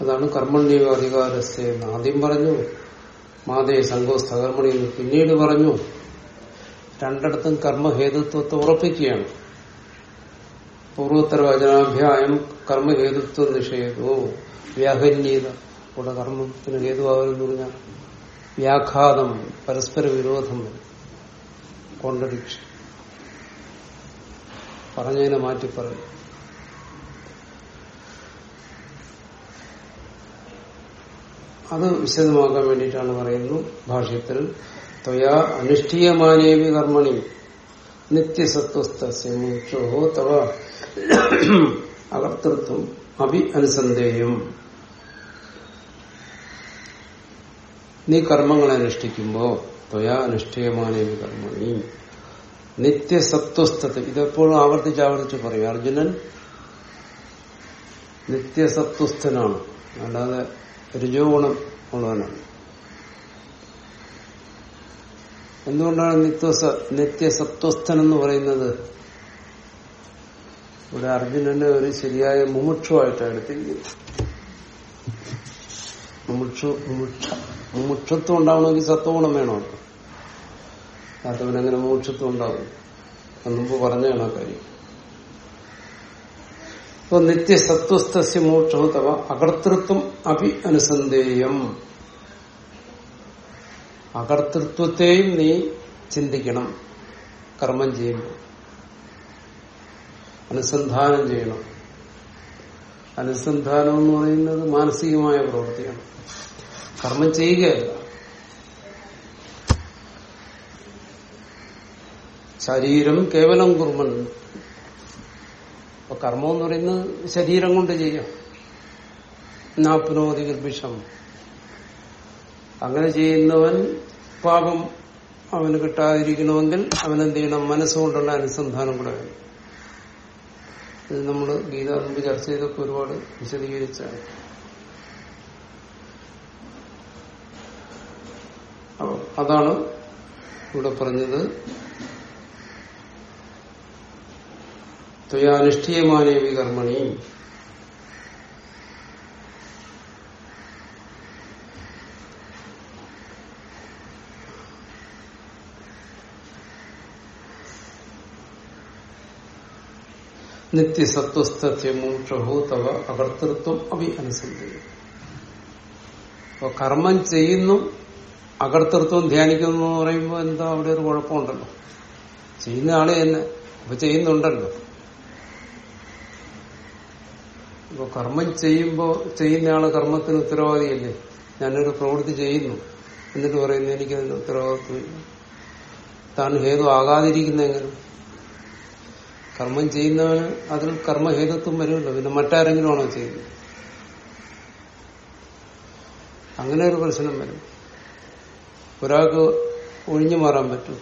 അതാണ് കർമ്മണ്യവ അധികാരസ്ഥ എന്ന് ആദ്യം പറഞ്ഞു. മാതേ സങ്കോസ് തകർമ്മണി എന്ന് പിന്നീട് പറഞ്ഞു രണ്ടിടത്തും കർമ്മഹേതുത്വത്തെ ഉറപ്പിക്കുകയാണ്. പൂർവോത്തര വചനാഭ്യായം കർമ്മഹേതുത്വ നിഷേധോ വ്യാഹന്യത കൂടെ കർമ്മത്തിന് ഹേതുവാകുമെന്ന് പറഞ്ഞാൽ വ്യാഘാതം പരസ്പര വിരോധം കോൺട്രഡിക്ഷൻ പറഞ്ഞതിനെ മാറ്റി പറയും അത് വിശദമാക്കാൻ വേണ്ടിയിട്ടാണ് പറയുന്നു ഭാഷ്യത്തിൽ. ത്വയാ അനുഷ്ഠീയമാനേവി കർമ്മണി നിത്യസത്വസ്ഥോ തവ അകർത്തൃത്വം അഭി അനുസന്ധേയം. നീ കർമ്മങ്ങൾ അനുഷ്ഠിക്കുമ്പോ ത്വയാ അനുഷ്ഠീയമാനേവി കർമ്മണി നിത്യസത്വസ്ഥത. ഇതെപ്പോഴും ആവർത്തിച്ച് ആവർത്തിച്ച് പറയും അർജുനൻ നിത്യസത്വസ്ഥനാണ്. അല്ലാതെ രജോ ഗുണം ഉള്ളവനാണ്. എന്തുകൊണ്ടാണ് നിത്യസ നിത്യസത്വസ്ഥൻ എന്ന് പറയുന്നത്? ഇവിടെ അർജുനനെ ഒരു ശരിയായ മുമുക്ഷുവായിട്ടാണ് എടുത്തിരിക്കുന്നത് മുമുക്ഷ മുമുക്ഷത്വം ഉണ്ടാവണമെങ്കിൽ സത്വഗുണം വേണം. അതവനെങ്ങനെ മുമുക്ഷത്വം ഉണ്ടാവും മുമ്പ് പറഞ്ഞാണ് ആ കാര്യം. ഇപ്പൊ നിത്യസത്വസ്ഥ മോക്ഷം തവ അകർത്തൃത്വം അഭി അനുസന്ധേയം. അകർത്തൃത്വത്തെയും നീ ചിന്തിക്കണം കർമ്മം ചെയ്യുമ്പോൾ. അനുസന്ധാനം ചെയ്യണം. അനുസന്ധാനം എന്ന് പറയുന്നത് മാനസികമായ പ്രവൃത്തിയാണ്. കർമ്മം ചെയ്യുകയല്ല. ശരീരം കേവലം കുർമ്മൻ അപ്പൊ കർമ്മം എന്ന് പറയുന്നത് ശരീരം കൊണ്ട് ചെയ്യാം. നാപ്നോതി ഗർഭിഷം അങ്ങനെ ചെയ്യുന്നവൻ പാപം അവന് കിട്ടാതിരിക്കണമെങ്കിൽ അവനെന്ത് ചെയ്യണം? മനസ്സുകൊണ്ടുള്ള അനുസന്ധാനം കൂടെ ഇത് നമ്മൾ ഗീത മുമ്പ് ചർച്ച ചെയ്തൊക്കെ ഒരുപാട് വിശദീകരിച്ചാണ്. അതാണ് ഇവിടെ പറഞ്ഞത്. ത്വയാനുഷ്ഠീയമാനേവി കർമ്മണിയും നിത്യസത്വസ്ഥ്യമൂക്ഷോ തവ അകർത്തൃത്വം അവി അനുസന്ധിക്കും അപ്പോൾ കർമ്മം ചെയ്യുന്നു അകർത്തൃത്വം ധ്യാനിക്കുന്നു എന്ന് പറയുമ്പോൾ എന്താ അവിടെ ഒരു കുഴപ്പമുണ്ടല്ലോ? ചെയ്യുന്ന ആൾ തന്നെ. അപ്പൊ ചെയ്യുന്നുണ്ടല്ലോ. ഇപ്പൊ കർമ്മം ചെയ്യുമ്പോ ചെയ്യുന്ന ആൾ കർമ്മത്തിന് ഉത്തരവാദിയല്ലേ? ഞാനൊരു പ്രവൃത്തി ചെയ്യുന്നു. എന്നിട്ട് പറയുന്നു എനിക്കതിന് ഉത്തരവാദിത്വമില്ല താൻ ഹേതു ആകാതിരിക്കുന്ന കർമ്മം ചെയ്യുന്നവന് അതിൽ കർമ്മഹേതുത്വം വരുമല്ലോ. പിന്നെ മറ്റാരെങ്കിലും ആണോ ചെയ്യുന്നത്? അങ്ങനെ ഒരു പ്രശ്നം വരും. ഒരാൾക്ക് ഒഴിഞ്ഞു മാറാൻ പറ്റും.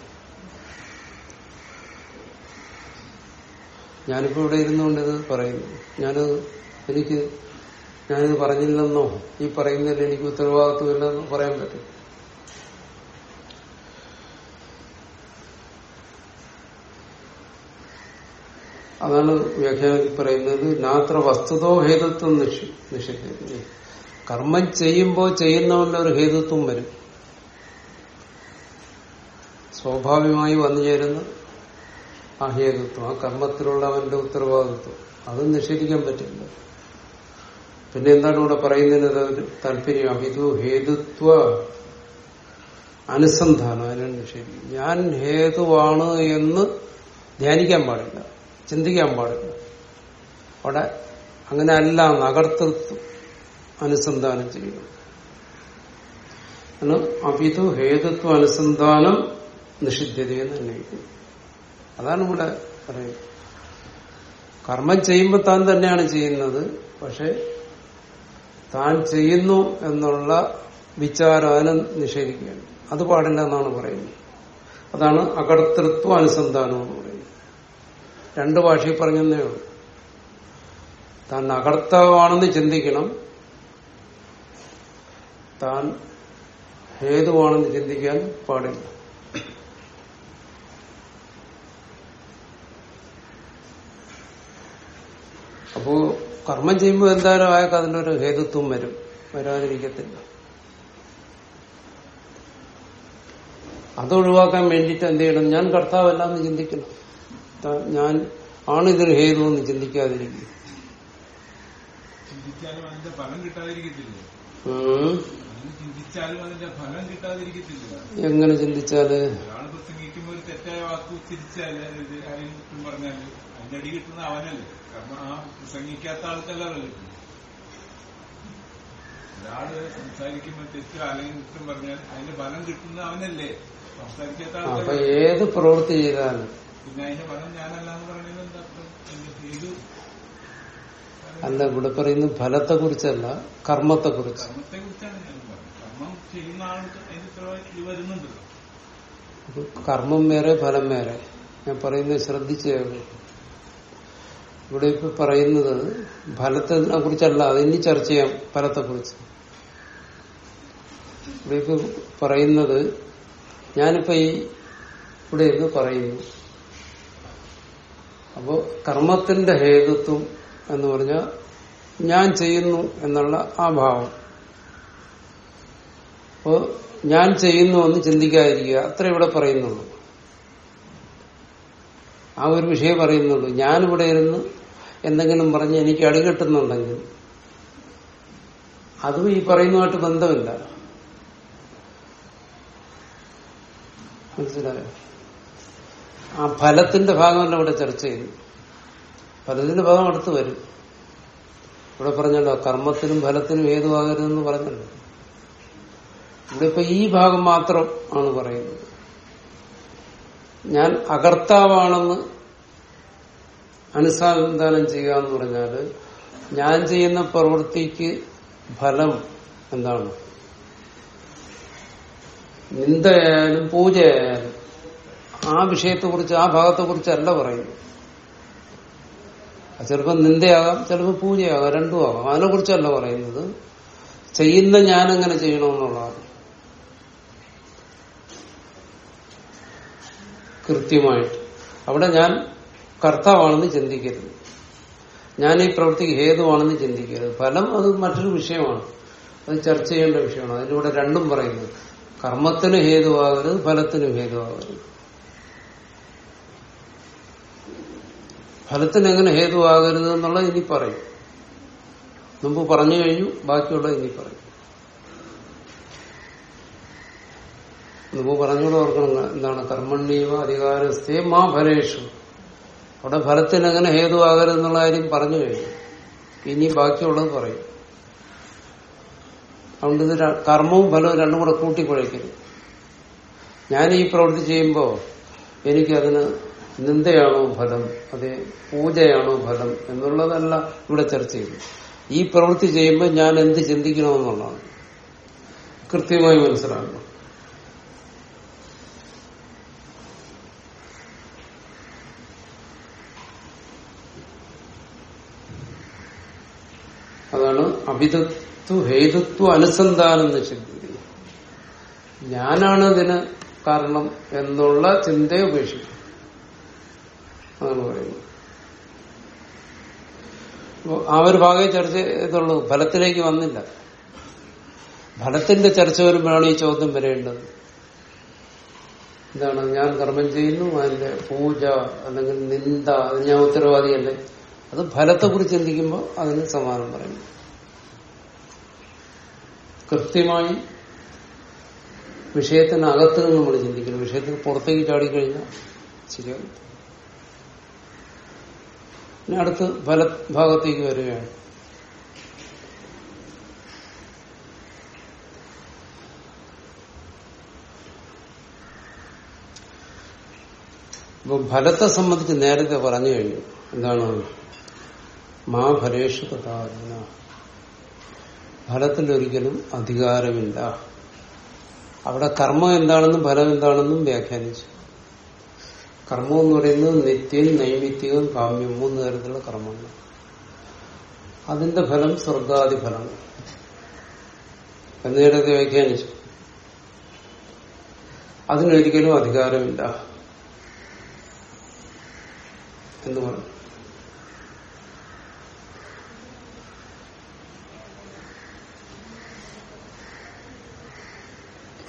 ഞാനിപ്പോ ഇവിടെ ഇരുന്നുകൊണ്ട് ഇത് പറയുന്നു. ഞാനത് എനിക്ക് ഞാനിത് പറഞ്ഞില്ലെന്നോ? ഈ പറയുന്നതിൽ എനിക്ക് ഉത്തരവാദിത്വമില്ലെന്നോ പറയാൻ പറ്റും. അതാണ് വ്യാഖ്യാനത്തിൽ പറയുന്നത്. നാത്ര വസ്തുതോ ഹേതുത്വം നിഷി നിഷിദ്ധ കർമ്മം ചെയ്യുമ്പോൾ ചെയ്യുന്നവന്റെ ഒരു ഹേതുത്വം വരും. സ്വാഭാവികമായി വന്നു ചേരുന്ന ആ ഹേതുത്വം ആ കർമ്മത്തിലുള്ള അവന്റെ ഉത്തരവാദിത്വം. അത് നിഷേധിക്കാൻ പറ്റില്ല. പിന്നെ എന്താണ് ഇവിടെ പറയുന്നതിന് താല്പര്യം. അഹിതു ഹേതുത്വ അനുസന്ധാനം. അതിനാണ് ശരി. ഞാൻ ഹേതുവാണ് എന്ന് ധ്യാനിക്കാൻ പാടില്ല. ചിന്തിക്കാൻ പാടില്ല. അവിടെ അങ്ങനെ അല്ല നഗർത്തൃത്വം അനുസന്ധാനം ചെയ്യണം അഭിതു ഹേതുത്വ അനുസന്ധാനം നിഷിദ്ധതയെന്ന് അന്വയിക്കുന്നു അതാണ് ഇവിടെ പറയുന്നത്. കർമ്മം ചെയ്യുമ്പോൾ താൻ തന്നെയാണ് ചെയ്യുന്നത്. പക്ഷെ താൻ ചെയ്യുന്നു എന്നുള്ള വിചാരം അതിനെ നിഷേധിക്കുകയാണ്. അത് പാടില്ല എന്നാണ് പറയുന്നത്. അതാണ് അകർത്തൃത്വ അനുസന്ധാനം എന്ന് പറയുന്നത്. രണ്ട് ഭാഷയിൽ പറഞ്ഞതേ ഉള്ളൂ. താൻ അകർത്താവാണെന്ന് ചിന്തിക്കണം. താൻ ഹേതുവാണെന്ന് ചിന്തിക്കാൻ പാടില്ല. അപ്പോ കർമ്മം ചെയ്യുമ്പോൾ എന്തായാലും അയാൾക്ക് അതിന്റെ ഒരു ഹേതുത്വം വരും. വരാതിരിക്കത്തില്ല. അത് ഒഴിവാക്കാൻ വേണ്ടിയിട്ട് എന്ത് ചെയ്യണം? ഞാൻ കർത്താവല്ല എന്ന് ചിന്തിക്കണം. ഞാൻ ആണ് ഇതിന് ഹേതു എന്ന് ചിന്തിക്കാതിരിക്കും എങ്ങനെ ചിന്തിച്ചാൽ? അടി കിട്ടുന്ന അവനല്ലേ? കാരണം ആ പ്രസംഗിക്കാത്ത ആൾക്കല്ലേ കിട്ടുന്നത് ഒരാൾ സംസാരിക്കുമ്പോൾ തെറ്റോ അല്ലെങ്കിൽ കുറ്റം പറഞ്ഞാൽ അതിന്റെ ഫലം കിട്ടുന്ന അവനല്ലേ? സംസാരിക്കാത്ത ആൾക്കാർ ഏത് പ്രവൃത്തി ചെയ്താലും. പിന്നെ അതിന്റെ ഫലം ഞാനല്ല എന്ന് പറയുന്നത് എന്താ? ഏത് അല്ല ഇവിടെ പറയുന്നു ഫലത്തെ കുറിച്ചല്ല കർമ്മത്തെ കുറിച്ച് കർമ്മത്തെ കുറിച്ചാണ് ഞാൻ പറഞ്ഞത്. കർമ്മം ചെയ്യുന്ന ആൾക്ക് അതിന്റെ ഉത്തരവാദിത്തം ഇത് വരുന്നുണ്ടല്ലോ കർമ്മം വേറെ ഫലം വേറെ. ഞാൻ പറയുന്നത് ശ്രദ്ധിച്ചു. ഇവിടെ ഇപ്പൊ പറയുന്നത് ഫലത്തെ കുറിച്ചല്ല അതിനി ചർച്ച ചെയ്യാം ഫലത്തെ കുറിച്ച്. ഇവിടെ ഇപ്പൊ പറയുന്നത് ഞാനിപ്പോ ഈ ഇവിടെ ഇരുന്ന് പറയുന്നു. അപ്പോ കർമ്മത്തിന്റെ ഹേതുത്വം എന്ന് പറഞ്ഞാൽ ഞാൻ ചെയ്യുന്നു എന്നുള്ള ആ ഭാവം. അപ്പോ ഞാൻ ചെയ്യുന്നു എന്ന് ചിന്തിക്കാതിരിക്കുക അത്ര ഇവിടെ പറയുന്നുള്ളൂ. ആ ഒരു വിഷയം പറയുന്നുള്ളൂ. ഞാനിവിടെ ഇരുന്ന് എന്തെങ്കിലും പറഞ്ഞ് എനിക്ക് അടികെട്ടുന്നുണ്ടെങ്കിൽ അതും ഈ പറയുന്നതുമായിട്ട് ബന്ധമില്ല. മനസ്സിലായോ? ആ ഫലത്തിന്റെ ഭാഗമല്ല ഇവിടെ ചർച്ച ചെയ്യുന്നു ഫലത്തിന്റെ ഭാഗം അടുത്ത് വരും. ഇവിടെ പറഞ്ഞല്ലോ കർമ്മത്തിനും ഫലത്തിനും ഏതുവാകരുതെന്ന് പറഞ്ഞല്ലോ. ഇവിടെ ഇപ്പൊ ഈ ഭാഗം മാത്രം ആണ് പറയുന്നത്. ഞാൻ അകർത്താവാണെന്ന് അനുസന്ധാനം ചെയ്യുക എന്ന് പറഞ്ഞാൽ ഞാൻ ചെയ്യുന്ന പ്രവൃത്തിക്ക് ഫലം എന്താണ്? നിന്ദയായാലും പൂജയായാലും ആ വിഷയത്തെക്കുറിച്ച് ആ ഭാഗത്തെക്കുറിച്ചല്ല പറയുന്നത്. പറയുന്നു ചിലപ്പോൾ നിന്ദയാകാം ചിലപ്പോൾ പൂജയാകാം രണ്ടും ആകാം. അതിനെക്കുറിച്ചല്ല പറയുന്നത്. ചെയ്യുന്ന ഞാൻ എങ്ങനെ ചെയ്യണമെന്നുള്ളതാണ് കൃത്യമായിട്ട്. അവിടെ ഞാൻ കർത്താവാണെന്ന് ചിന്തിക്കരുത്. ഞാൻ ഈ പ്രവൃത്തിക്ക് ഹേതുവാണെന്ന് ചിന്തിക്കരുത്. ഫലം അത് മറ്റൊരു വിഷയമാണ്. അത് ചർച്ച ചെയ്യേണ്ട വിഷയമാണ്. അതിലൂടെ രണ്ടും പറയുന്നത് കർമ്മത്തിന് ഹേതുവാകരുത് ഫലത്തിനും ഹേതുവാകരുത്. ഫലത്തിന് എങ്ങനെ ഹേതുവാകരുത് എന്നുള്ളത് ഇനി പറയും. മുമ്പ് പറഞ്ഞു കഴിഞ്ഞു ബാക്കിയുള്ളത് ഇനി പറയും. മുമ്പ് പറഞ്ഞുകൂടെ ഓർക്കണം എന്താണ് കർമ്മണ്യവ അധികാരസ്ഥേ മാ ഫലേഷു. അവിടെ ഫലത്തിന് എങ്ങനെ ഹേതുവാകരുതെന്നുള്ള കാര്യം പറഞ്ഞു കഴിഞ്ഞു. ഇനി ബാക്കിയുള്ളത് പറയും. അതുകൊണ്ട് ഇത് കർമ്മവും ഫലവും രണ്ടും കൂടെ കൂട്ടിക്കുഴയ്ക്കരുത് ഞാൻ ഈ പ്രവൃത്തി ചെയ്യുമ്പോൾ എനിക്കതിന് നിന്ദയാണോ ഫലം അതെ പൂജയാണോ ഫലം എന്നുള്ളതല്ല ഇവിടെ ചർച്ച ചെയ്തു ഈ പ്രവൃത്തി ചെയ്യുമ്പോൾ ഞാൻ എന്ത് ചിന്തിക്കണമെന്നുള്ളതാണ്. കൃത്യമായി മനസ്സിലാക്കണം അതാണ് അഭിതത്വ ഹേതുത്വ അനുസന്ധാനം ചിന്തിക്കുന്നത് ഞാനാണ് ഇതിന് കാരണം എന്നുള്ള ചിന്തയെ ഉപേക്ഷിക്കും അതാണ് പറയുന്നത്. ആ ഒരു ഭാഗം ചർച്ച ചെയ്തുള്ളൂ. ഫലത്തിലേക്ക് വന്നില്ല. ഫലത്തിന്റെ ചർച്ച വരുമ്പോഴാണ് ഈ ചോദ്യം വരേണ്ടത്. എന്താണ് ഞാൻ കർമ്മം ചെയ്യുന്നു അതിന്റെ പൂജ അല്ലെങ്കിൽ നിന്ദ അത് ഞാൻ ഉത്തരവാദിയല്ലേ? അത് ഫലത്തെക്കുറിച്ച് ചിന്തിക്കുമ്പോൾ അതിന് സമാനം പറയും കൃത്യമായി വിഷയത്തിനകത്ത് നിന്ന് നമ്മൾ ചിന്തിക്കണം. വിഷയത്തിന് പുറത്തേക്ക് ചാടിക്കഴിഞ്ഞാൽ ശരിയാകും ഇനി അടുത്ത് ഫല ഭാഗത്തേക്ക് വരികയാണ്. അപ്പൊ ഫലത്തെ സംബന്ധിച്ച് നേരത്തെ പറഞ്ഞു കഴിഞ്ഞു. എന്താണ്? മാ ഫലേഷു കഥാചന ഫലത്തിലൊരിക്കലും അധികാരമില്ല. അവിടെ കർമ്മം എന്താണെന്നും ഫലം എന്താണെന്നും വ്യാഖ്യാനിച്ചു. കർമ്മം എന്ന് പറയുന്നത് നിത്യം നൈമിത്തികം കാമ്യം മൂന്ന് തരത്തിലുള്ള കർമ്മങ്ങൾ. അതിന്റെ ഫലം സ്വർഗാദി ഫലം. എന്ന് നേരത്തെ വ്യാഖ്യാനിച്ചു. അതിനൊരിക്കലും അധികാരമില്ല എന്ന് പറഞ്ഞു.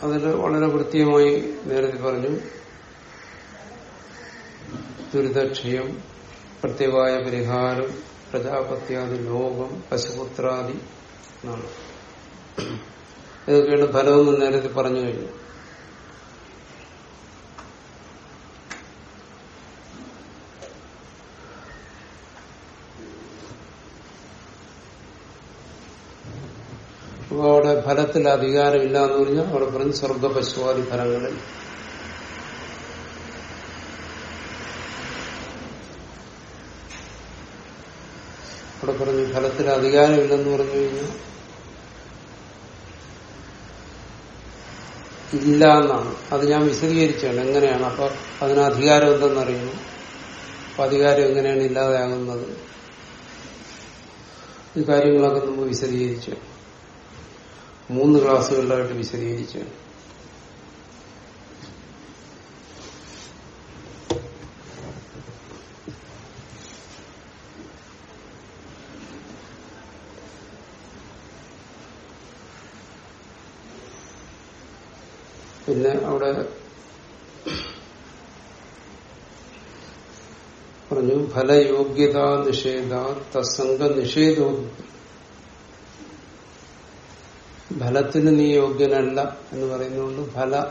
അതിൽ വളരെ കൃത്യമായി നേരത്തെ പറഞ്ഞു. ദുരിതക്ഷയം പ്രത്യവായ പരിഹാരം പ്രജാപത്യാദി ലോകം പശുപുത്രാദി എന്നാണ്. ഇതൊക്കെയാണ് ഫലമെന്ന് നേരത്തെ പറഞ്ഞു കഴിഞ്ഞു അപ്പൊ അവിടെ ഫലത്തിൽ അധികാരമില്ല എന്ന് പറഞ്ഞാൽ അവിടെ പറഞ്ഞു സ്വർഗ പശുവാദി ഫലങ്ങളിൽ. അവിടെ പറഞ്ഞു ഫലത്തിൽ അധികാരമില്ലെന്ന് പറഞ്ഞു കഴിഞ്ഞാൽ ഇല്ല എന്നാണ് അത് ഞാൻ വിശദീകരിച്ചാണ് എങ്ങനെയാണ്. അപ്പൊ അതിന് അധികാരം എന്തെന്നറിയുന്നു അപ്പൊ അധികാരം എങ്ങനെയാണ് ഇല്ലാതെയാകുന്നത് ഈ കാര്യങ്ങളൊക്കെ നമ്മൾ വിശദീകരിച്ചു. മൂന്ന് ക്ലാസ്സുകളിലായിട്ട് വിശദീകരിച്ചു. പിന്നെ അവിടെ പറഞ്ഞു ഫലയോഗ്യത നിഷേധ തസംഗ നിഷേധോ ഫലത്തിന് നീ യോഗ്യനല്ല എന്ന് പറയുന്നതുകൊണ്ട് ഫല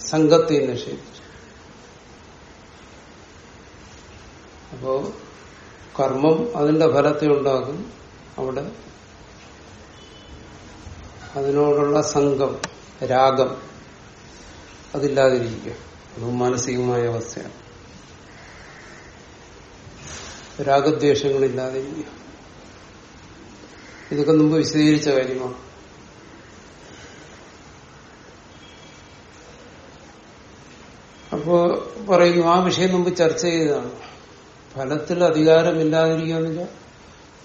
സംഘത്തെ നിഷേധിച്ചു. അപ്പോ കർമ്മം അതിന്റെ ഫലത്തെ ഉണ്ടാകും അവിടെ അതിനോടുള്ള സംഘം രാഗം അതില്ലാതിരിക്കുക. അതും മാനസികമായ അവസ്ഥയാണ്. രാഗദ്വേഷങ്ങളില്ലാതിരിക്കുക. ഇതൊക്കെ മുമ്പ് വിശദീകരിച്ച കാര്യമാണ്. അപ്പോ പറയുന്നു ആ വിഷയം മുമ്പ് ചർച്ച ചെയ്തതാണ്. ഫലത്തിൽ അധികാരമില്ലാതിരിക്കുക എന്ന്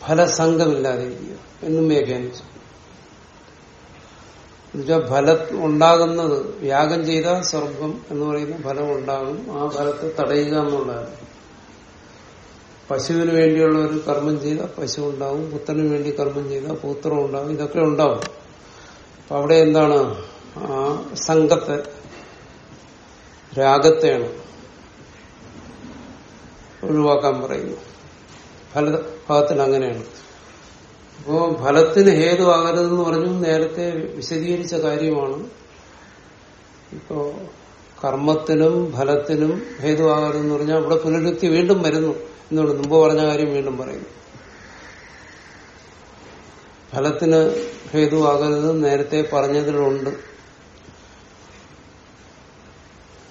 ഫലസംഘമില്ലാതിരിക്കുക എന്നും വ്യാഖ്യാനിച്ചു. എന്നുവെച്ചാൽ ഫലം ഉണ്ടാകുന്നത് യാഗം ചെയ്ത സ്വർഗം എന്ന് പറയുന്ന ഫലം ഉണ്ടാകും. ആ ഫലത്തെ തടയുക എന്നുള്ളതാണ്. പശുവിന് വേണ്ടിയുള്ള ഒരു കർമ്മം ചെയ്ത പശു ഉണ്ടാവും. പുത്രന് വേണ്ടി കർമ്മം ചെയ്ത പുത്രം ഉണ്ടാവും. ഇതൊക്കെ ഉണ്ടാവും. അപ്പൊ അവിടെ എന്താണ്? ആ സംഘത്തെ രാഗത്തെയാണ് ഒഴിവാക്കാൻ പറയുന്നു ഫല ഭാഗത്തിൽ അങ്ങനെയാണ്. അപ്പോ ഫലത്തിന് ഹേതുവാകരുതെന്ന് പറഞ്ഞു നേരത്തെ വിശദീകരിച്ച കാര്യമാണ്. ഇപ്പോ കർമ്മത്തിനും ഫലത്തിനും ഹേതുവാകരുതെന്ന് പറഞ്ഞാൽ ഇവിടെ പുനരുക്തി വീണ്ടും വരുന്നു എന്നുള്ളത് മുമ്പ് പറഞ്ഞ കാര്യം വീണ്ടും പറയുന്നു. ഫലത്തിന് ഹേതുവാകരുത് നേരത്തെ പറഞ്ഞതിലുണ്ട്.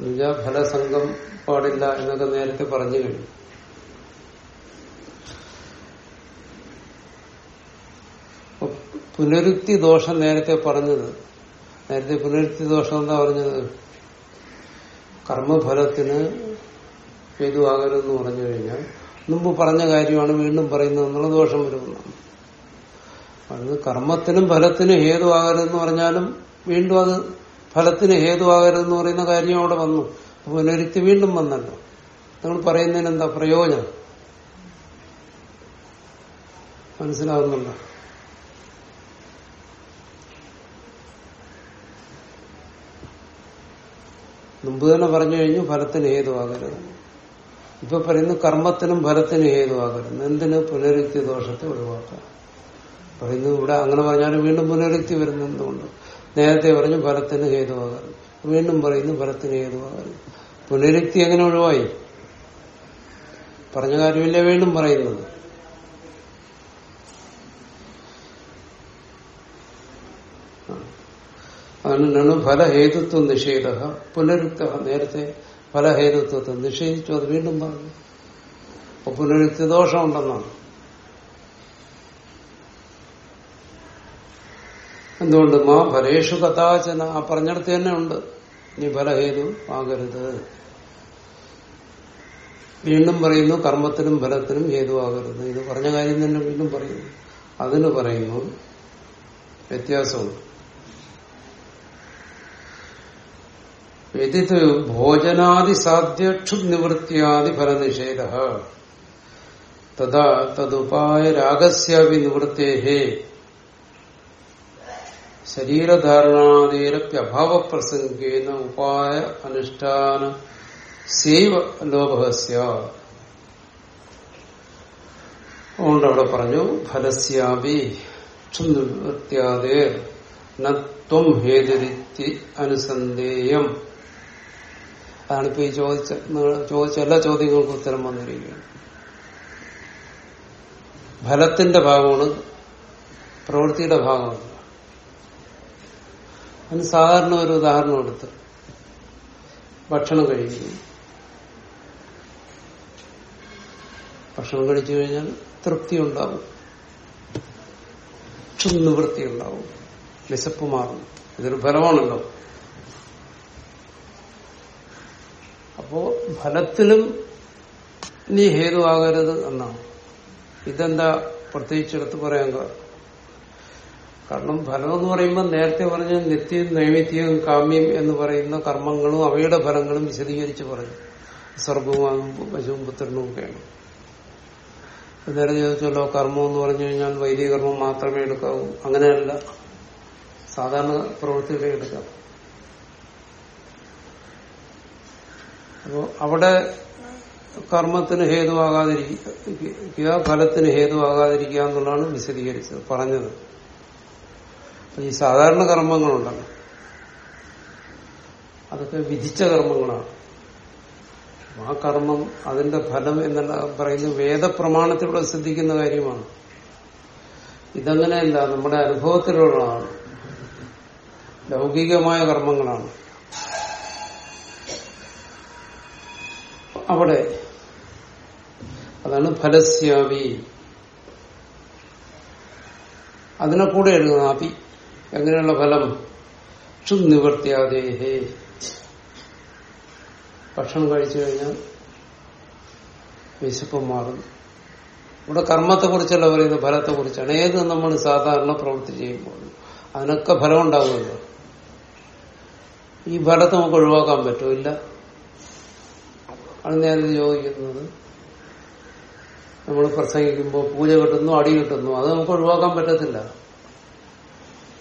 എന്നുവെച്ചാൽ ഫലസംഘം പാടില്ല എന്നൊക്കെ നേരത്തെ പറഞ്ഞു കഴിഞ്ഞു. പുനരുത്തി ദോഷം നേരത്തെ പറഞ്ഞത്. നേരത്തെ പുനരുക്തി ദോഷം എന്താ പറഞ്ഞത്? കർമ്മഫലത്തിന് ഹേതുവാകരുതെന്ന് പറഞ്ഞു കഴിഞ്ഞാൽ മുമ്പ് പറഞ്ഞ കാര്യമാണ് വീണ്ടും പറയുന്നത് എന്നുള്ള ദോഷം വരുന്നത് അത് കർമ്മത്തിനും ഫലത്തിനും ഹേതുവാകരുതെന്ന് പറഞ്ഞാലും വീണ്ടും അത് ഫലത്തിന് ഹേതുവാകരുതെന്ന് പറയുന്ന കാര്യം അവിടെ വന്നു. പുനരുത്തി വീണ്ടും വന്നല്ലോ. നിങ്ങൾ പറയുന്നതിന് എന്താ പ്രയോജനം. മനസ്സിലാകുന്നുണ്ടോ മുമ്പ് തന്നെ പറഞ്ഞു കഴിഞ്ഞു ഫലത്തിന് ഹേതുവാകരുത്. ഇപ്പൊ പറയുന്നു കർമ്മത്തിനും ഫലത്തിനും ഹേതുവാകരുത്. എന്തിന്? പുനരുക്തി ദോഷത്തെ ഒഴിവാക്കാം പറയുന്നു ഇവിടെ അങ്ങനെ പറഞ്ഞാലും വീണ്ടും പുനരുക്തി വരുന്നു എന്തുകൊണ്ട് നേരത്തെ പറഞ്ഞു ഫലത്തിന് ഹേതുവാകരുത് വീണ്ടും പറയുന്നു ഫലത്തിന് ഹേതുവാകരുത് പുനരുക്തി എങ്ങനെ ഒഴിവായി? പറഞ്ഞ കാര്യമില്ല വീണ്ടും പറയുന്നത് അതിനാണ് ഫലഹേതുത്വം നിഷേധ. പുനരുക്ത നേരത്തെ ഫലഹേതുത്വത്തെ നിഷേധിച്ചു അത് വീണ്ടും പറഞ്ഞു. അപ്പൊ പുനരുക്തി ദോഷമുണ്ടെന്നാണ്. എന്തുകൊണ്ട്? മാ ഫലേഷു കഥാചന ആ പറഞ്ഞിടത്ത് തന്നെ ഉണ്ട്. നീ ഫലഹേതു ആകരുത്. വീണ്ടും പറയുന്നു കർമ്മത്തിനും ഫലത്തിനും ഹേതുവാകരുത് ഇത് പറഞ്ഞ കാര്യം തന്നെ വീണ്ടും പറയുന്നു. അതിന് പറയുന്നു വ്യത്യാസമുണ്ട്. വ്യതിത് ഭോജനാദി സാധ്യക്ഷു നിവൃത്തിയാദി ഫലനിഷേധ. തഥാ തദുപായ രാഗസ്യാപി നിവൃത്തേഹേ. ശരീരധാരണാദിരപ്യഭാവപ്രസംഗേന ഉപായ അനുഷ്ഠാന സേവ ലോഭസ്യ. അതുകൊണ്ട് അവിടെ പറഞ്ഞു ഫലസ്യാപി ക്ഷുനിവൃത്യാദേ നത്വം ഹേതുരിത്തി അനുസന്ധേയം അതാണിപ്പോ ഈ ചോദിച്ച ചോദിച്ച എല്ലാ ചോദ്യങ്ങൾക്കും ഉത്തരം വന്നിരിക്കുകയാണ്. ഫലത്തിന്റെ ഭാഗമാണ് പ്രവൃത്തിയുടെ ഭാഗമല്ല അതിന് സാധാരണ ഒരു ഉദാഹരണം എടുത്ത് ഭക്ഷണം കഴിക്കുന്നു. ഭക്ഷണം കഴിച്ചു കഴിഞ്ഞാൽ തൃപ്തി ഉണ്ടാവും. നിവൃത്തി ഉണ്ടാവും. വിശപ്പ് മാറും. ഇതൊരു ഫലമാണല്ലോ. അപ്പോ ഫലത്തിലും നീ ഹേതുവാകരുത് എന്നാണ്. ഇതെന്താ പ്രത്യേകിച്ചെടുത്ത് പറയാൻ കാരണം? കാരണം ഫലം എന്ന് പറയുമ്പോൾ നേരത്തെ പറഞ്ഞ നിത്യം നൈമിത്യവും കാമ്യം എന്ന് പറയുന്ന കർമ്മങ്ങളും അവയുടെ ഫലങ്ങളും വിശദീകരിച്ച് പറഞ്ഞു സ്വർഗവും പശുവും പുത്രനും ഒക്കെയാണ്. നേരെ ചോദിച്ചല്ലോ കർമ്മം എന്ന് പറഞ്ഞു കഴിഞ്ഞാൽ വൈദിക കർമ്മം മാത്രമേ എടുക്കാവൂ. അങ്ങനെയല്ല. സാധാരണ പ്രവൃത്തികളെ എടുക്കാം. അപ്പോ അവിടെ കർമ്മത്തിന് ഹേതുവാകാതിരിക്കുക ഫലത്തിന് ഹേതുവാകാതിരിക്കുക എന്നുള്ളതാണ് വിശദീകരിച്ചത് പറഞ്ഞത്. ഈ സാധാരണ കർമ്മങ്ങളുണ്ടല്ലോ. അതൊക്കെ വിധിച്ച കർമ്മങ്ങളാണ്. ആ കർമ്മം അതിന്റെ ഫലം എന്നുള്ള പറയുന്നത് വേദപ്രമാണത്തിലൂടെ സിദ്ധിക്കുന്ന കാര്യമാണ്. ഇതങ്ങനെയല്ല നമ്മുടെ അനുഭവത്തിലുള്ളതാണ്. ലൗകികമായ കർമ്മങ്ങളാണ്. അവിടെ അതാണ് ഫലസ്യാവി. അതിനെ കൂടെ എഴുതുന്നു അപി എങ്ങനെയുള്ള ഫലം? ക്ഷുനിവർത്തിയാദേഹേ ഭക്ഷണം കഴിച്ചു കഴിഞ്ഞാൽ വിശപ്പ് മാറും. ഇവിടെ കർമ്മത്തെ കുറിച്ചല്ല പറയുന്നത് ഫലത്തെ കുറിച്ചാണ് ഏത് നമ്മൾ സാധാരണ പ്രവൃത്തി ചെയ്യുമ്പോൾ അതിനൊക്കെ ഫലം ഉണ്ടാകുമല്ലോ ഈ ഫലത്തെ നമുക്ക് ഒഴിവാക്കാൻ പറ്റൂല ആണ് ഞാനിത് ചോദിക്കുന്നത് നമ്മൾ പ്രസംഗിക്കുമ്പോൾ പൂജ കിട്ടുന്നു അടി കിട്ടുന്നു അത് നമുക്ക് ഒഴിവാക്കാൻ പറ്റത്തില്ല.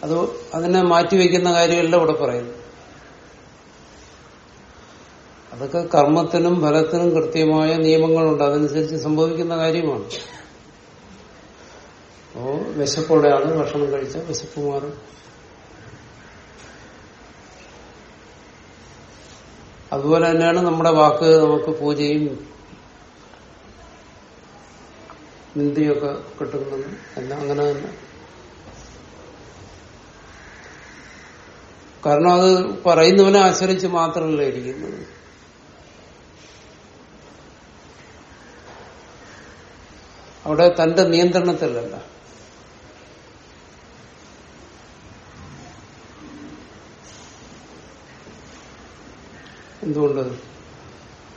അത് അതിനെ മാറ്റിവെക്കുന്ന കാര്യമല്ല ഇവിടെ പറയുന്നു അതൊക്കെ കർമ്മത്തിനും ഫലത്തിനും കൃത്യമായ നിയമങ്ങളുണ്ട്. അതനുസരിച്ച് സംഭവിക്കുന്ന കാര്യമാണ്. അപ്പോ വിശപ്പോടെയാണ് ഭക്ഷണം കഴിച്ച വിശപ്പ് മാറും അതുപോലെ തന്നെയാണ് നമ്മുടെ വാക്ക് നമുക്ക് പൂജയും നിന്ദിയൊക്കെ കിട്ടുന്നത് എല്ലാം അങ്ങനെ തന്നെ. കാരണം അത് പറയുന്നവനെ ആശ്രയിച്ച് മാത്രമല്ല ഇരിക്കുന്നത്. അവിടെ തന്റെ നിയന്ത്രണത്തിലല്ല. എന്തുകൊണ്ട്?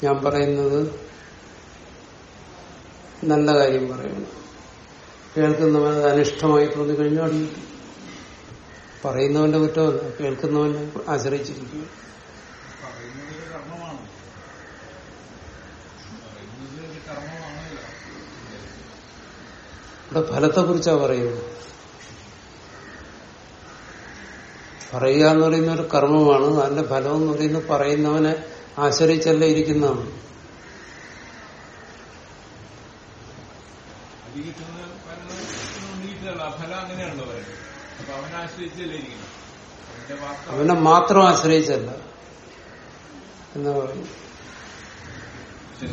ഞാൻ പറയുന്നത് നല്ല കാര്യം പറയണം കേൾക്കുന്നവൻ അത് അനിഷ്ടമായി തോന്നി കഴിഞ്ഞാൽ അടിയും പറയുന്നവന്റെ കുറ്റമല്ല കേൾക്കുന്നവനെ ആശ്രയിച്ചിരിക്കും ഇവിടെ ഫലത്തെ കുറിച്ചാ പറയുന്നത്? പറയുക എന്ന് പറയുന്ന ഒരു കർമ്മമാണ് അതിന്റെ ഫലം എന്ന് പറയുന്നത് പറയുന്നവനെ ആശ്രയിച്ചല്ല ഇരിക്കുന്നതാണ് അത് കിട്ടുന്ന കിട്ടുന്നുള്ള ഫലം അങ്ങനെയാണല്ലോ പറയുന്നത് അപ്പൊ അവനെ മാത്രം ആശ്രയിച്ചല്ല. എന്ന് പറയും.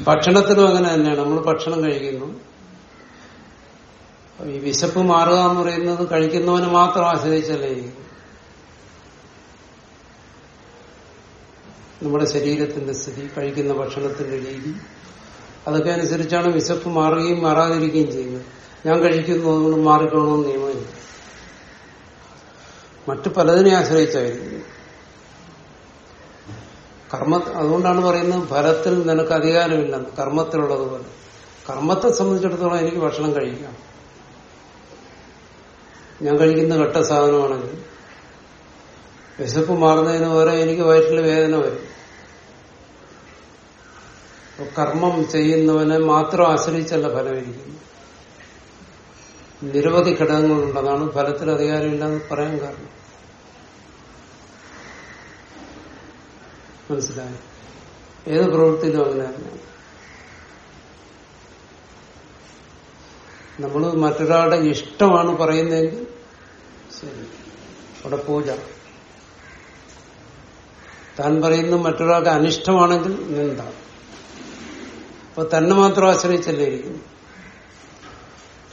ഭക്ഷണത്തിനും അങ്ങനെ തന്നെയാണ്. നമ്മൾ ഭക്ഷണം കഴിക്കുന്നു. ഈ വിശപ്പ് മാറുക എന്ന് പറയുന്നത് കഴിക്കുന്നവന് മാത്രം ആശ്രയിച്ചല്ലേ നമ്മുടെ ശരീരത്തിന്റെ സ്ഥിതി കഴിക്കുന്ന ഭക്ഷണത്തിന്റെ രീതി അതൊക്കെ അനുസരിച്ചാണ് വിശപ്പ് മാറുകയും മാറാതിരിക്കുകയും ചെയ്യുന്നത്. ഞാൻ കഴിക്കുന്നു അതുകൊണ്ട് മാറിക്കണമെന്ന് നിയമമില്ല. മറ്റു പലതിനെ ആശ്രയിച്ചായിരിക്കും. കർമ്മ അതുകൊണ്ടാണ് പറയുന്നത് ഫലത്തിൽ നിനക്ക് അധികാരമില്ലെന്ന് കർമ്മത്തിലുള്ളതുപോലെ. കർമ്മത്തെ സംബന്ധിച്ചിടത്തോളം എനിക്ക് ഭക്ഷണം കഴിക്കാം. ഞാൻ കഴിക്കുന്ന ഘട്ട സാധനമാണെങ്കിൽ വിശപ്പ് മാറുന്നതിന് പകരം എനിക്ക് വയറ്റിൽ വേദന വരും. കർമ്മം ചെയ്യുന്നവനെ മാത്രം ആശ്രയിച്ചല്ല ഫലമിരിക്കുന്നു നിരവധി ഘടകങ്ങളുണ്ട് അതാണ് ഫലത്തിൽ അധികാരമില്ലെന്ന് പറയാൻ കാരണം. മനസ്സിലായി? ഏത് പ്രവൃത്തിയിലും അങ്ങനെ നമ്മൾ മറ്റൊരാളുടെ ഇഷ്ടമാണ് പറയുന്നതെങ്കിൽ ശരി. അവിടെ പൂജ. താൻ പറയുന്നത് മറ്റൊരാൾക്ക് അനിഷ്ടമാണെങ്കിൽ നിന്ദ. അപ്പൊ തന്നെ മാത്രം ആശ്രയിച്ചല്ലേ ഇരിക്കുന്നു.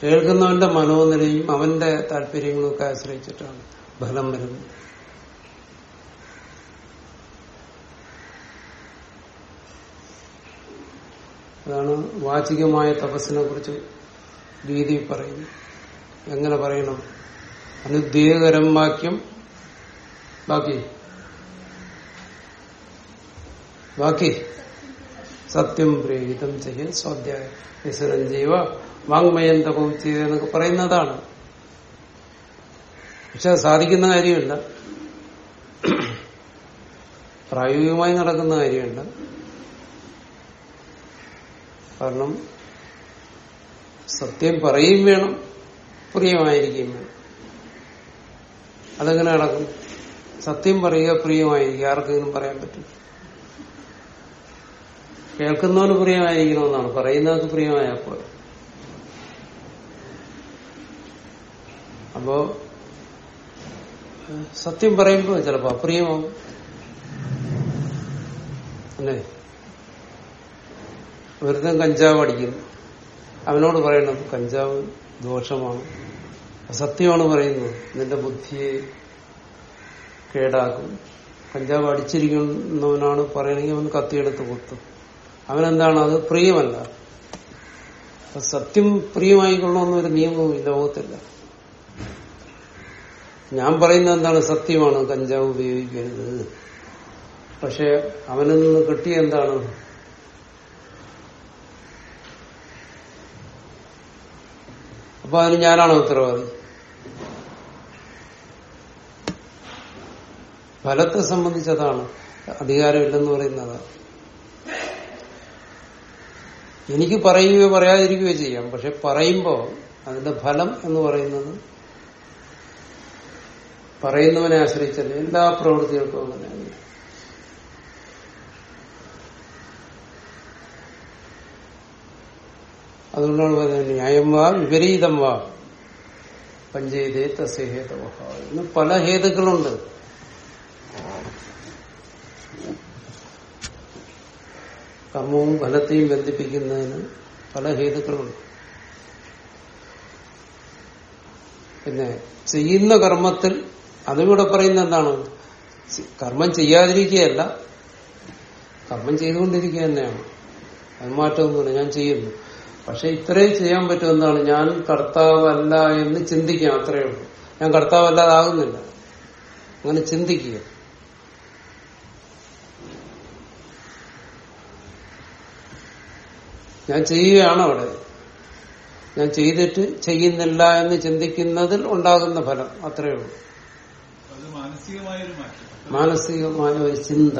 കേൾക്കുന്നവന്റെ മനോനിലയും അവന്റെ താല്പര്യങ്ങളും ഒക്കെ ആശ്രയിച്ചിട്ടാണ് ഫലം വരുന്നത്. അതാണ് വാചികമായ തപസ്സിനെ കുറിച്ച് രീതി പറയുന്നു എങ്ങനെ പറയണം? അനുദ്വേഗകരം വാക്യം. ബാക്കി? ബാക്കി? സത്യം പ്രേരിതം ചെയ്യ. സ്വാധ്യായ. വിസരം ചെയ്യുക വാങ്മയം തപവും ചെയ്യുക എന്നൊക്കെ പറയുന്നതാണ്. പക്ഷെ അത് സാധിക്കുന്ന കാര്യമല്ല. പ്രായോഗികമായി നടക്കുന്ന കാര്യമല്ല. കാരണം സത്യം പറയുകയും വേണം പ്രിയമായിരിക്കുകയും വേണം. അതെങ്ങനെ നടക്കും? സത്യം പറയുക പ്രിയമായിരിക്കുക. ആർക്കെങ്കിലും പറയാൻ പറ്റും? കേൾക്കുന്നവന് പ്രിയമായിരിക്കണമെന്നാണ്. പറയുന്നവർക്ക് പ്രിയമായപ്പോൾ അപ്പോ സത്യം പറയുമ്പോ ചിലപ്പോ അപ്രിയമാവും അല്ലേ? വെറുതെ കഞ്ചാവ് അടിക്കും. അവനോട് പറയണം കഞ്ചാവ് ദോഷമാണ്. സത്യമാണ് പറയുന്നത്. നിന്റെ ബുദ്ധിയെ കേടാക്കും. കഞ്ചാവ് അടിച്ചിരിക്കുന്നവനാണ് പറയണമെങ്കിൽ അവൻ കത്തിയെടുത്ത് കൊത്തും. അവനെന്താണ്? അത് പ്രിയമല്ല. സത്യം പ്രിയമായിക്കൊള്ളണമെന്നൊരു നിയമവും ഈ ലോകത്തില്ല. ഞാൻ പറയുന്നത് എന്താണ് സത്യമാണ്? കഞ്ചാവ് ഉപയോഗിക്കരുത്. പക്ഷെ അവനിൽ നിന്ന് കിട്ടിയ എന്താണ്? അപ്പൊ അതിന് ഞാനാണ് ഉത്തരവാദി? ഫലത്തെ സംബന്ധിച്ചതാണ് അധികാരമില്ലെന്ന് പറയുന്നത് എനിക്ക് പറയുകയോ പറയാതിരിക്കുകയോ ചെയ്യാം. പക്ഷെ പറയുമ്പോ അതിന്റെ ഫലം എന്ന് പറയുന്നത് പറയുന്നവനെ ആശ്രയിച്ചല്ല എല്ലാ പ്രവൃത്തികൾക്കും അങ്ങനെയാണ് അതുകൊണ്ടാണ് പറയുന്നത് ന്യായം വാ വിപരീതം വാ. പഞ്ചേതേ തസ്യ ഹേതവ. ഇന്ന് പല ഹേതുക്കളുണ്ട്. കർമ്മവും ഫലത്തെയും ബന്ധിപ്പിക്കുന്നതിന് പല ഹേതുക്കളുണ്ട്. പിന്നെ ചെയ്യുന്ന കർമ്മത്തിൽ അതിവിടെ പറയുന്ന എന്താണ്? കർമ്മം ചെയ്യാതിരിക്കുകയല്ല കർമ്മം ചെയ്തുകൊണ്ടിരിക്കുക തന്നെയാണ്. അത് മാറ്റമൊന്നുമില്ല ഞാൻ ചെയ്യുന്നു. പക്ഷെ ഇത്രയും ചെയ്യാൻ പറ്റും എന്താണ്? ഞാൻ കർത്താവല്ല എന്ന് ചിന്തിക്കാം അത്രയേ ഉള്ളൂ. ഞാൻ കർത്താവല്ലാതാകുന്നില്ല അങ്ങനെ ചിന്തിക്കുക. ഞാൻ ചെയ്യുകയാണ് അവിടെ. ഞാൻ ചെയ്തിട്ട് ചെയ്യുന്നില്ല എന്ന് ചിന്തിക്കുന്നതിൽ ഉണ്ടാകുന്ന ഫലം അത്രയേ ഉള്ളൂ. മാനസികമായ ഒരു ചിന്ത.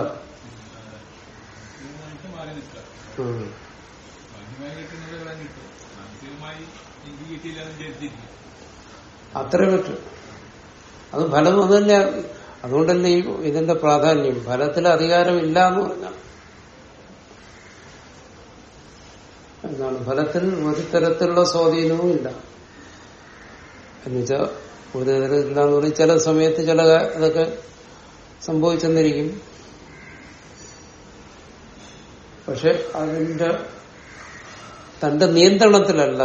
അത്ര പറ്റും. അത് ഫലം അതല്ല. അതുകൊണ്ടല്ലേ ഇതിന്റെ പ്രാധാന്യം. ഫലത്തിൽ അധികാരമില്ല എന്ന് പറഞ്ഞാൽ എന്നാണ് ഫലത്തിൽ ഒരു തരത്തിലുള്ള സ്വാധീനവും ഇല്ല. എന്നുവെച്ചാൽ എന്ന് പറഞ്ഞാൽ ചില സമയത്ത് ചില ഇതൊക്കെ സംഭവിച്ചെന്നിരിക്കും. പക്ഷെ അതിന്റെ തന്റെ നിയന്ത്രണത്തിലല്ല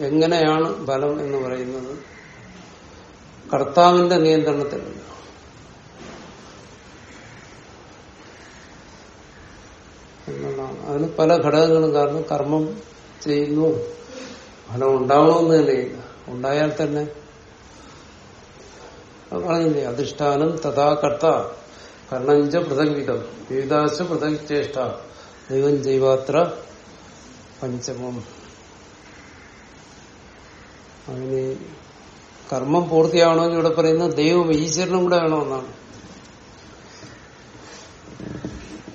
എങ്ങനെയാണ് ഫലം എന്ന് പറയുന്നത്? കർത്താവിന്റെ നിയന്ത്രണത്തിലല്ല. എന്നുള്ളതാണ്. അതിന് പല ഘടകങ്ങളും കാരണം കർമ്മം ചെയ്യുന്നു. ഫലം ഉണ്ടാവണമെന്ന് തന്നെയില്ല. ഉണ്ടായാൽ തന്നെ അത് പറഞ്ഞില്ലേ അധിഷ്ഠാനം തഥാ കർത്ത. കർണഞ്ച പൃഥക്വിധം വിവിധാശ പൃഥക് ചേഷ്ട ദൈവം ജൈവാത്ര പഞ്ചമം. അതിന് കർമ്മം പൂർത്തിയാവണമെന്ന് ഇവിടെ പറയുന്നത് ദൈവം ഈശ്വരനും കൂടെ വേണമെന്നാണ്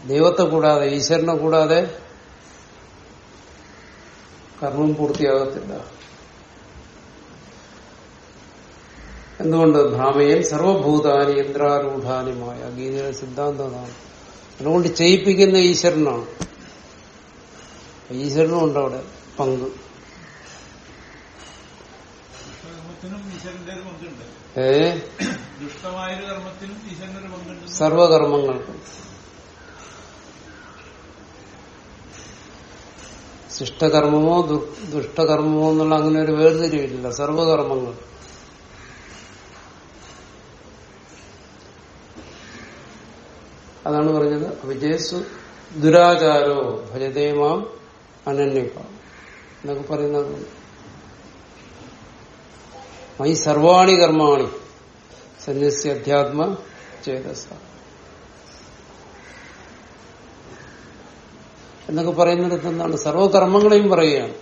ദൈവത്തെ കൂടാതെ ഈശ്വരനെ കൂടാതെ കർമ്മം പൂർത്തിയാകത്തില്ല. എന്തുകൊണ്ട് ഭ്രാമയൻ സർവഭൂതാനി യന്ത്രാരൂഢാനിമായ ഗീതയുടെ സിദ്ധാന്തം അതാണ് അതുകൊണ്ട് ചെയ്യിപ്പിക്കുന്ന ഈശ്വരനാണ്. ഈശ്വരനും ഉണ്ട് അവിടെ പങ്ക്. ഏ? സർവകർമ്മങ്ങൾക്കും. ശിഷ്ടകർമ്മമോ ദുഷ്ടകർമ്മമോ എന്നുള്ള അങ്ങനെ ഒരു വേർതിരിവില്ല. സർവകർമ്മങ്ങൾ. അതാണ് പറഞ്ഞത്. വിജയസു ദുരാചാരോ ഭജതേമാം അനന്യപ എന്നൊക്കെ പറയുന്നത് മൈ സർവാണി കർമാണി സന്യസ്യ അധ്യാത്മ ചേതസ. എന്നൊക്കെ പറയുന്നിടത്ത് എന്താണ്? സർവകർമ്മങ്ങളെയും പറയുകയാണ്.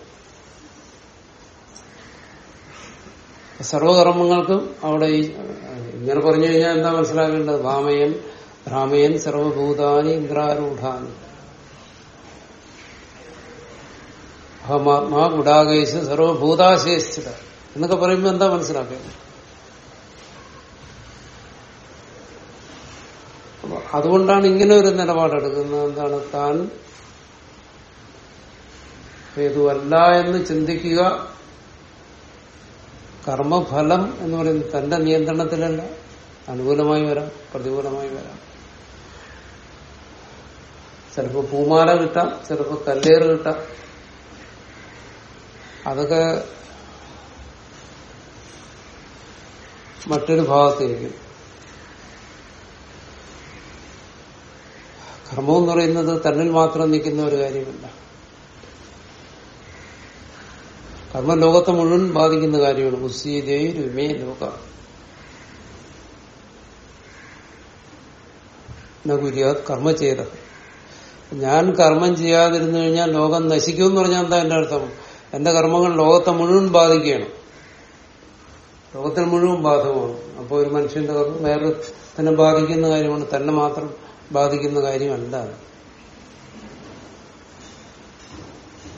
സർവകർമ്മങ്ങൾക്കും അവിടെ ഈ ഇങ്ങനെ പറഞ്ഞു കഴിഞ്ഞാൽ എന്താ മനസ്സിലാക്കേണ്ടത്? ഭാമയൻ ഭ്രാമയൻ സർവഭൂതാനി ഇന്ദ്രാരൂഢാനി. അഹമാത്മാ ഗുഡാകേശ സർവഭൂതാശേഷിത എന്നൊക്കെ പറയുമ്പോൾ എന്താ മനസ്സിലാക്കുക അതുകൊണ്ടാണ് ഇങ്ങനെ ഒരു നിലപാടെടുക്കുന്നത്. എന്താണ്? താൻ ഹേതുവല്ല എന്ന് ചിന്തിക്കുക. കർമ്മഫലം എന്ന് പറയുന്നത് തന്റെ നിയന്ത്രണത്തിലല്ല. അനുകൂലമായി വരാം പ്രതികൂലമായി വരാം. ചിലപ്പോ പൂമാല കിട്ടാം ചിലപ്പോ കല്ലേറ് കിട്ടാം. അതൊക്കെ മറ്റൊരു ഭാഗത്തിരിക്കും കർമ്മം എന്ന് പറയുന്നത് തന്നിൽ മാത്രം നിൽക്കുന്ന ഒരു കാര്യമല്ല. കർമ്മ ലോകത്തെ മുഴുവൻ ബാധിക്കുന്ന കാര്യമാണ്. മുസ്സീദേ രുമേ ലോക. കർമ്മ ചെയ്ത ഞാൻ കർമ്മം ചെയ്യാതിരുന്നു കഴിഞ്ഞാൽ ലോകം നശിക്കുമെന്ന് പറഞ്ഞാൽ എന്താ എന്റെ അർത്ഥം? എന്റെ കർമ്മങ്ങൾ ലോകത്തെ മുഴുവൻ ബാധിക്കുകയാണ്. ലോകത്തിന് മുഴുവൻ ബാധകമാണ്. അപ്പോൾ ഒരു മനുഷ്യന്റെ കർമ്മം വേറെ തന്നെ ബാധിക്കുന്ന കാര്യമാണ്. തന്നെ മാത്രം ബാധിക്കുന്ന കാര്യമല്ല.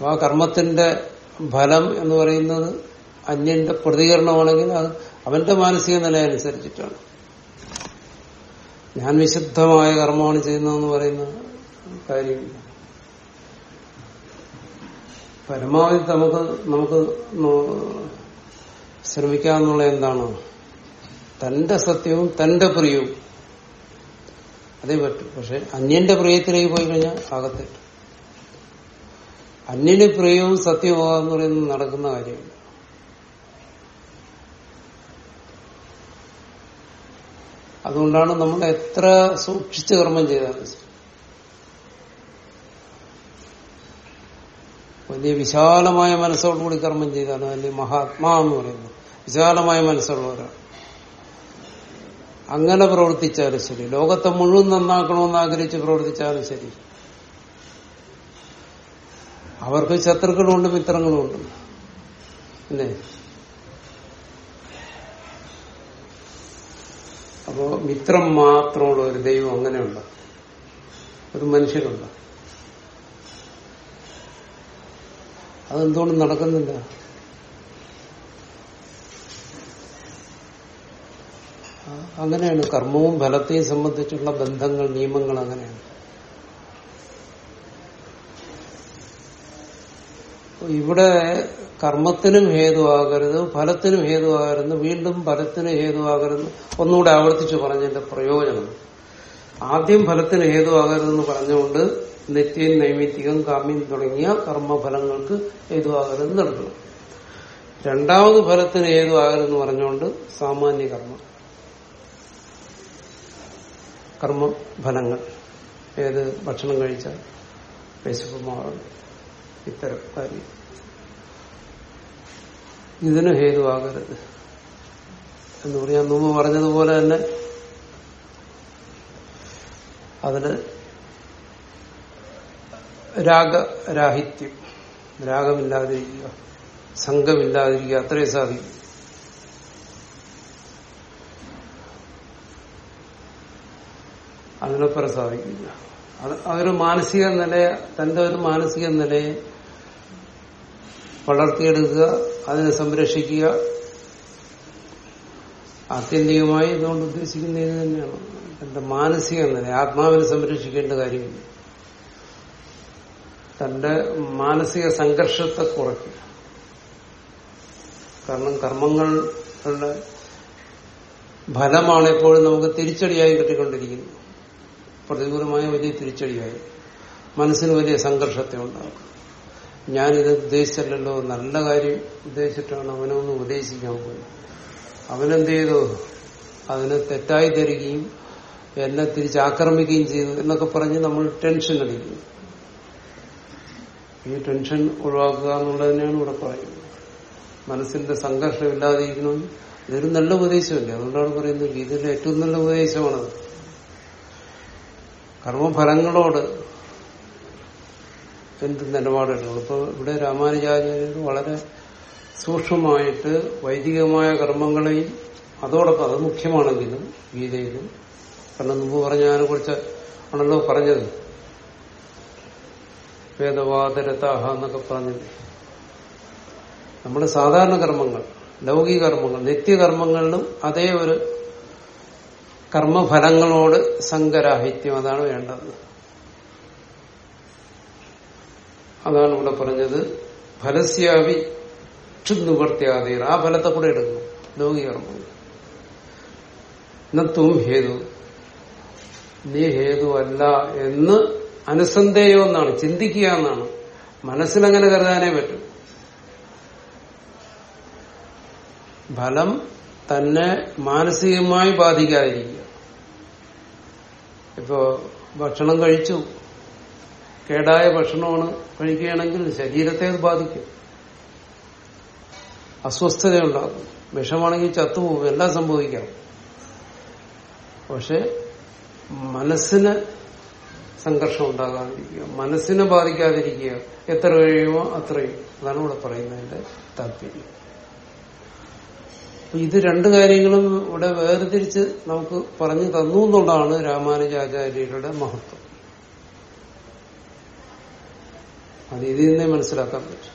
ആ കർമ്മത്തിന്റെ ഫലം എന്ന് പറയുന്നത് അന്യന്റെ പ്രതികരണമാണെങ്കിൽ അത് അവന്റെ മാനസിക നില അനുസരിച്ചിട്ടാണ് ഞാൻ വിശുദ്ധമായ കർമ്മമാണ് ചെയ്യുന്നതെന്ന് പറയുന്ന കാര്യമില്ല പരമാവധി നമുക്ക് നമുക്ക് ശ്രമിക്കാന്നുള്ള എന്താണ്? തന്റെ സത്യവും തന്റെ പ്രിയവും. അതേ പറ്റും. പക്ഷെ അന്യന്റെ പ്രിയത്തിലേക്ക് പോയി കഴിഞ്ഞാൽ ആകത്തില്ല അന്യന് പ്രിയവും സത്യവും എന്ന് പറയുന്നത് നടക്കുന്ന കാര്യമില്ല. അതുകൊണ്ടാണ് നമ്മൾ എത്ര സൂക്ഷിച്ച് കർമ്മം ചെയ്താലും വലിയ വിശാലമായ മനസ്സോടുകൂടി കർമ്മം ചെയ്താണ് അല്ലെങ്കിൽ മഹാത്മാ എന്ന് പറയുന്നത്. വിശാലമായ മനസ്സുള്ളവരാണ്. അങ്ങനെ പ്രവർത്തിച്ചാലും ശരി. ലോകത്തെ മുഴുവൻ നന്നാക്കണമെന്ന് ആഗ്രഹിച്ച് പ്രവർത്തിച്ചാലും ശരി. അവർക്ക് ശത്രുക്കളുമുണ്ട് മിത്രങ്ങളുമുണ്ട്. അല്ലേ? അപ്പോ മിത്രം മാത്രമുള്ള ഒരു ദൈവം അങ്ങനെയുണ്ട് ഒരു മനുഷ്യനുണ്ട്. അതെന്തുകൊണ്ട് നടക്കുന്നില്ല? അങ്ങനെയാണ്. കർമ്മവും ഫലത്തെയും സംബന്ധിച്ചുള്ള ബന്ധങ്ങൾ നിയമങ്ങൾ അങ്ങനെയാണ്. ഇവിടെ കർമ്മത്തിനും ഹേതുവാകരുത് ഫലത്തിനും ഹേതുവാകരുത് വീണ്ടും ഫലത്തിന് ഹേതുവാകരുത്. ഒന്നുകൂടെ ആവർത്തിച്ചു പറഞ്ഞതിന്റെ പ്രയോജനം. ആദ്യം ഫലത്തിന് ഹേതുവാകരുതെന്ന് പറഞ്ഞുകൊണ്ട് നിത്യം നൈമിത്തികം കാമ്യം തുടങ്ങിയ കർമ്മഫലങ്ങൾക്ക് ഹേതുവാകരുതെന്ന് നൽകണം രണ്ടാമത് ഫലത്തിന് ഹേതുവാകരുതെന്ന് പറഞ്ഞുകൊണ്ട് സാമാന്യ കർമ്മം. കർമ്മഫലങ്ങൾ. ഏത് ഭക്ഷണം കഴിച്ച വിശപ്പ് മാറും. ഇത്തരം കാര്യം. ഇതിന് ഹേതുവാകരുത് എന്ന് പറയാൻ മുമ്പ് പറഞ്ഞതുപോലെ തന്നെ അതിന് രാഗരാഹിത്യം. രാഗമില്ലാതിരിക്കുക. സംഘമില്ലാതിരിക്കുക. അത്രയും സാധിക്കും. അതിനപ്പുറം സാധിക്കില്ല. അത് അതൊരു മാനസിക നില തന്റെ ഒരു മാനസിക നിലയെ വളർത്തിയെടുക്കുക അതിനെ സംരക്ഷിക്കുക ആത്യന്തികമായി ഇതുകൊണ്ട് ഉദ്ദേശിക്കുന്നത് ഇത് തന്നെയാണ്. തന്റെ മാനസിക നില ആത്മാവിനെ സംരക്ഷിക്കേണ്ട കാര്യമില്ല. തന്റെ മാനസിക സംഘർഷത്തെ കുറയ്ക്കുക കാരണം കർമ്മങ്ങളുടെ ഫലമാണ് എപ്പോഴും നമുക്ക് തിരിച്ചടിയായി കിട്ടിക്കൊണ്ടിരിക്കുന്നത് പ്രതികൂലമായ വലിയ തിരിച്ചടിയായി. മനസ്സിന് വലിയ സംഘർഷത്തെ ഉണ്ടാക്കും. ഞാനിത് ഉദ്ദേശിച്ചല്ലോ നല്ല കാര്യം ഉദ്ദേശിച്ചിട്ടാണ് അവനൊന്ന് ഉപദേശിക്കാൻ പോയി അവനെന്ത് ചെയ്തു അതിനെ തെറ്റായി തരികയും എന്നെ തിരിച്ചാക്രമിക്കുകയും ചെയ്തു എന്നൊക്കെ പറഞ്ഞ് നമ്മൾ ടെൻഷൻ അടിക്കുന്നു ഈ ടെൻഷൻ ഒഴിവാക്കുക എന്നുള്ളത് തന്നെയാണ് ഇവിടെ പറയുന്നത്. മനസ്സിന്റെ സംഘർഷം ഇല്ലാതിരിക്കണം ഇതൊരു നല്ല ഉപദേശമല്ലേ? അതുകൊണ്ടാണ് പറയുന്നത് ഇതിൽ ഏറ്റവും നല്ല ഉപദേശമാണത്. കർമ്മഫലങ്ങളോട് എന്ത് നിലപാടെടുക്കണം? ഇപ്പൊ ഇവിടെ രാമാനുജാചാര്യർ വളരെ സൂക്ഷ്മമായിട്ട് വൈദികമായ കർമ്മങ്ങളെയും അതോടൊപ്പം അത് മുഖ്യമാണെങ്കിലും ഗീതയിലും. കാരണം മുമ്പ് പറഞ്ഞ അതിനെ കുറിച്ച് ആണല്ലോ പറഞ്ഞത്. വേദവാദരതാഹ എന്നൊക്കെ പറഞ്ഞില്ലേ നമ്മുടെ സാധാരണ കർമ്മങ്ങൾ ലൗകിക കർമ്മങ്ങൾ നിത്യകർമ്മങ്ങളിലും അതേ ഒരു കർമ്മഫലങ്ങളോട് സങ്കരാഹിത്യം അതാണ് വേണ്ടത്. അതാണ് ഇവിടെ പറഞ്ഞത്. ഫലസ്യാവി നിവർത്തിയാതീർ ആ ഫലത്തെ കൂടെ എടുക്കും ലൗകികർമ്മങ്ങൾ എന്നും ഹേതു. നീ ഹേതു അല്ല എന്ന് അനുസന്ധേയം എന്നാണ് ചിന്തിക്കുക എന്നാണ്. മനസ്സിലങ്ങനെ കരുതാനേ പറ്റും. ഫലം തന്നെ മാനസികമായി ബാധിക്കാതിരിക്കുക. ഇപ്പോ ഭക്ഷണം കഴിച്ചു. കേടായ ഭക്ഷണമാണ് കഴിക്കുകയാണെങ്കിൽ ശരീരത്തെ അത് ബാധിക്കും. അസ്വസ്ഥതയുണ്ടാകും. വിഷമാണെങ്കിൽ ചത്തുപോകും. എല്ലാം സംഭവിക്കാം. പക്ഷെ മനസ്സിന് സംഘർഷം ഉണ്ടാകാതിരിക്കുക മനസ്സിനെ ബാധിക്കാതിരിക്കുക. എത്ര കഴിയുമോ അത്രയും. അതാണ് ഇവിടെ പറയുന്നതിന്റെ താല്പര്യം. ഇത് രണ്ട് കാര്യങ്ങളും ഇവിടെ വേർതിരിച്ച് നമുക്ക് പറഞ്ഞു തന്നു എന്നുള്ളതാണ് രാമാനുജാചാര്യരുടെ മഹത്വം. അത് ഇതിൽ നിന്നേ മനസ്സിലാക്കാൻ പറ്റും.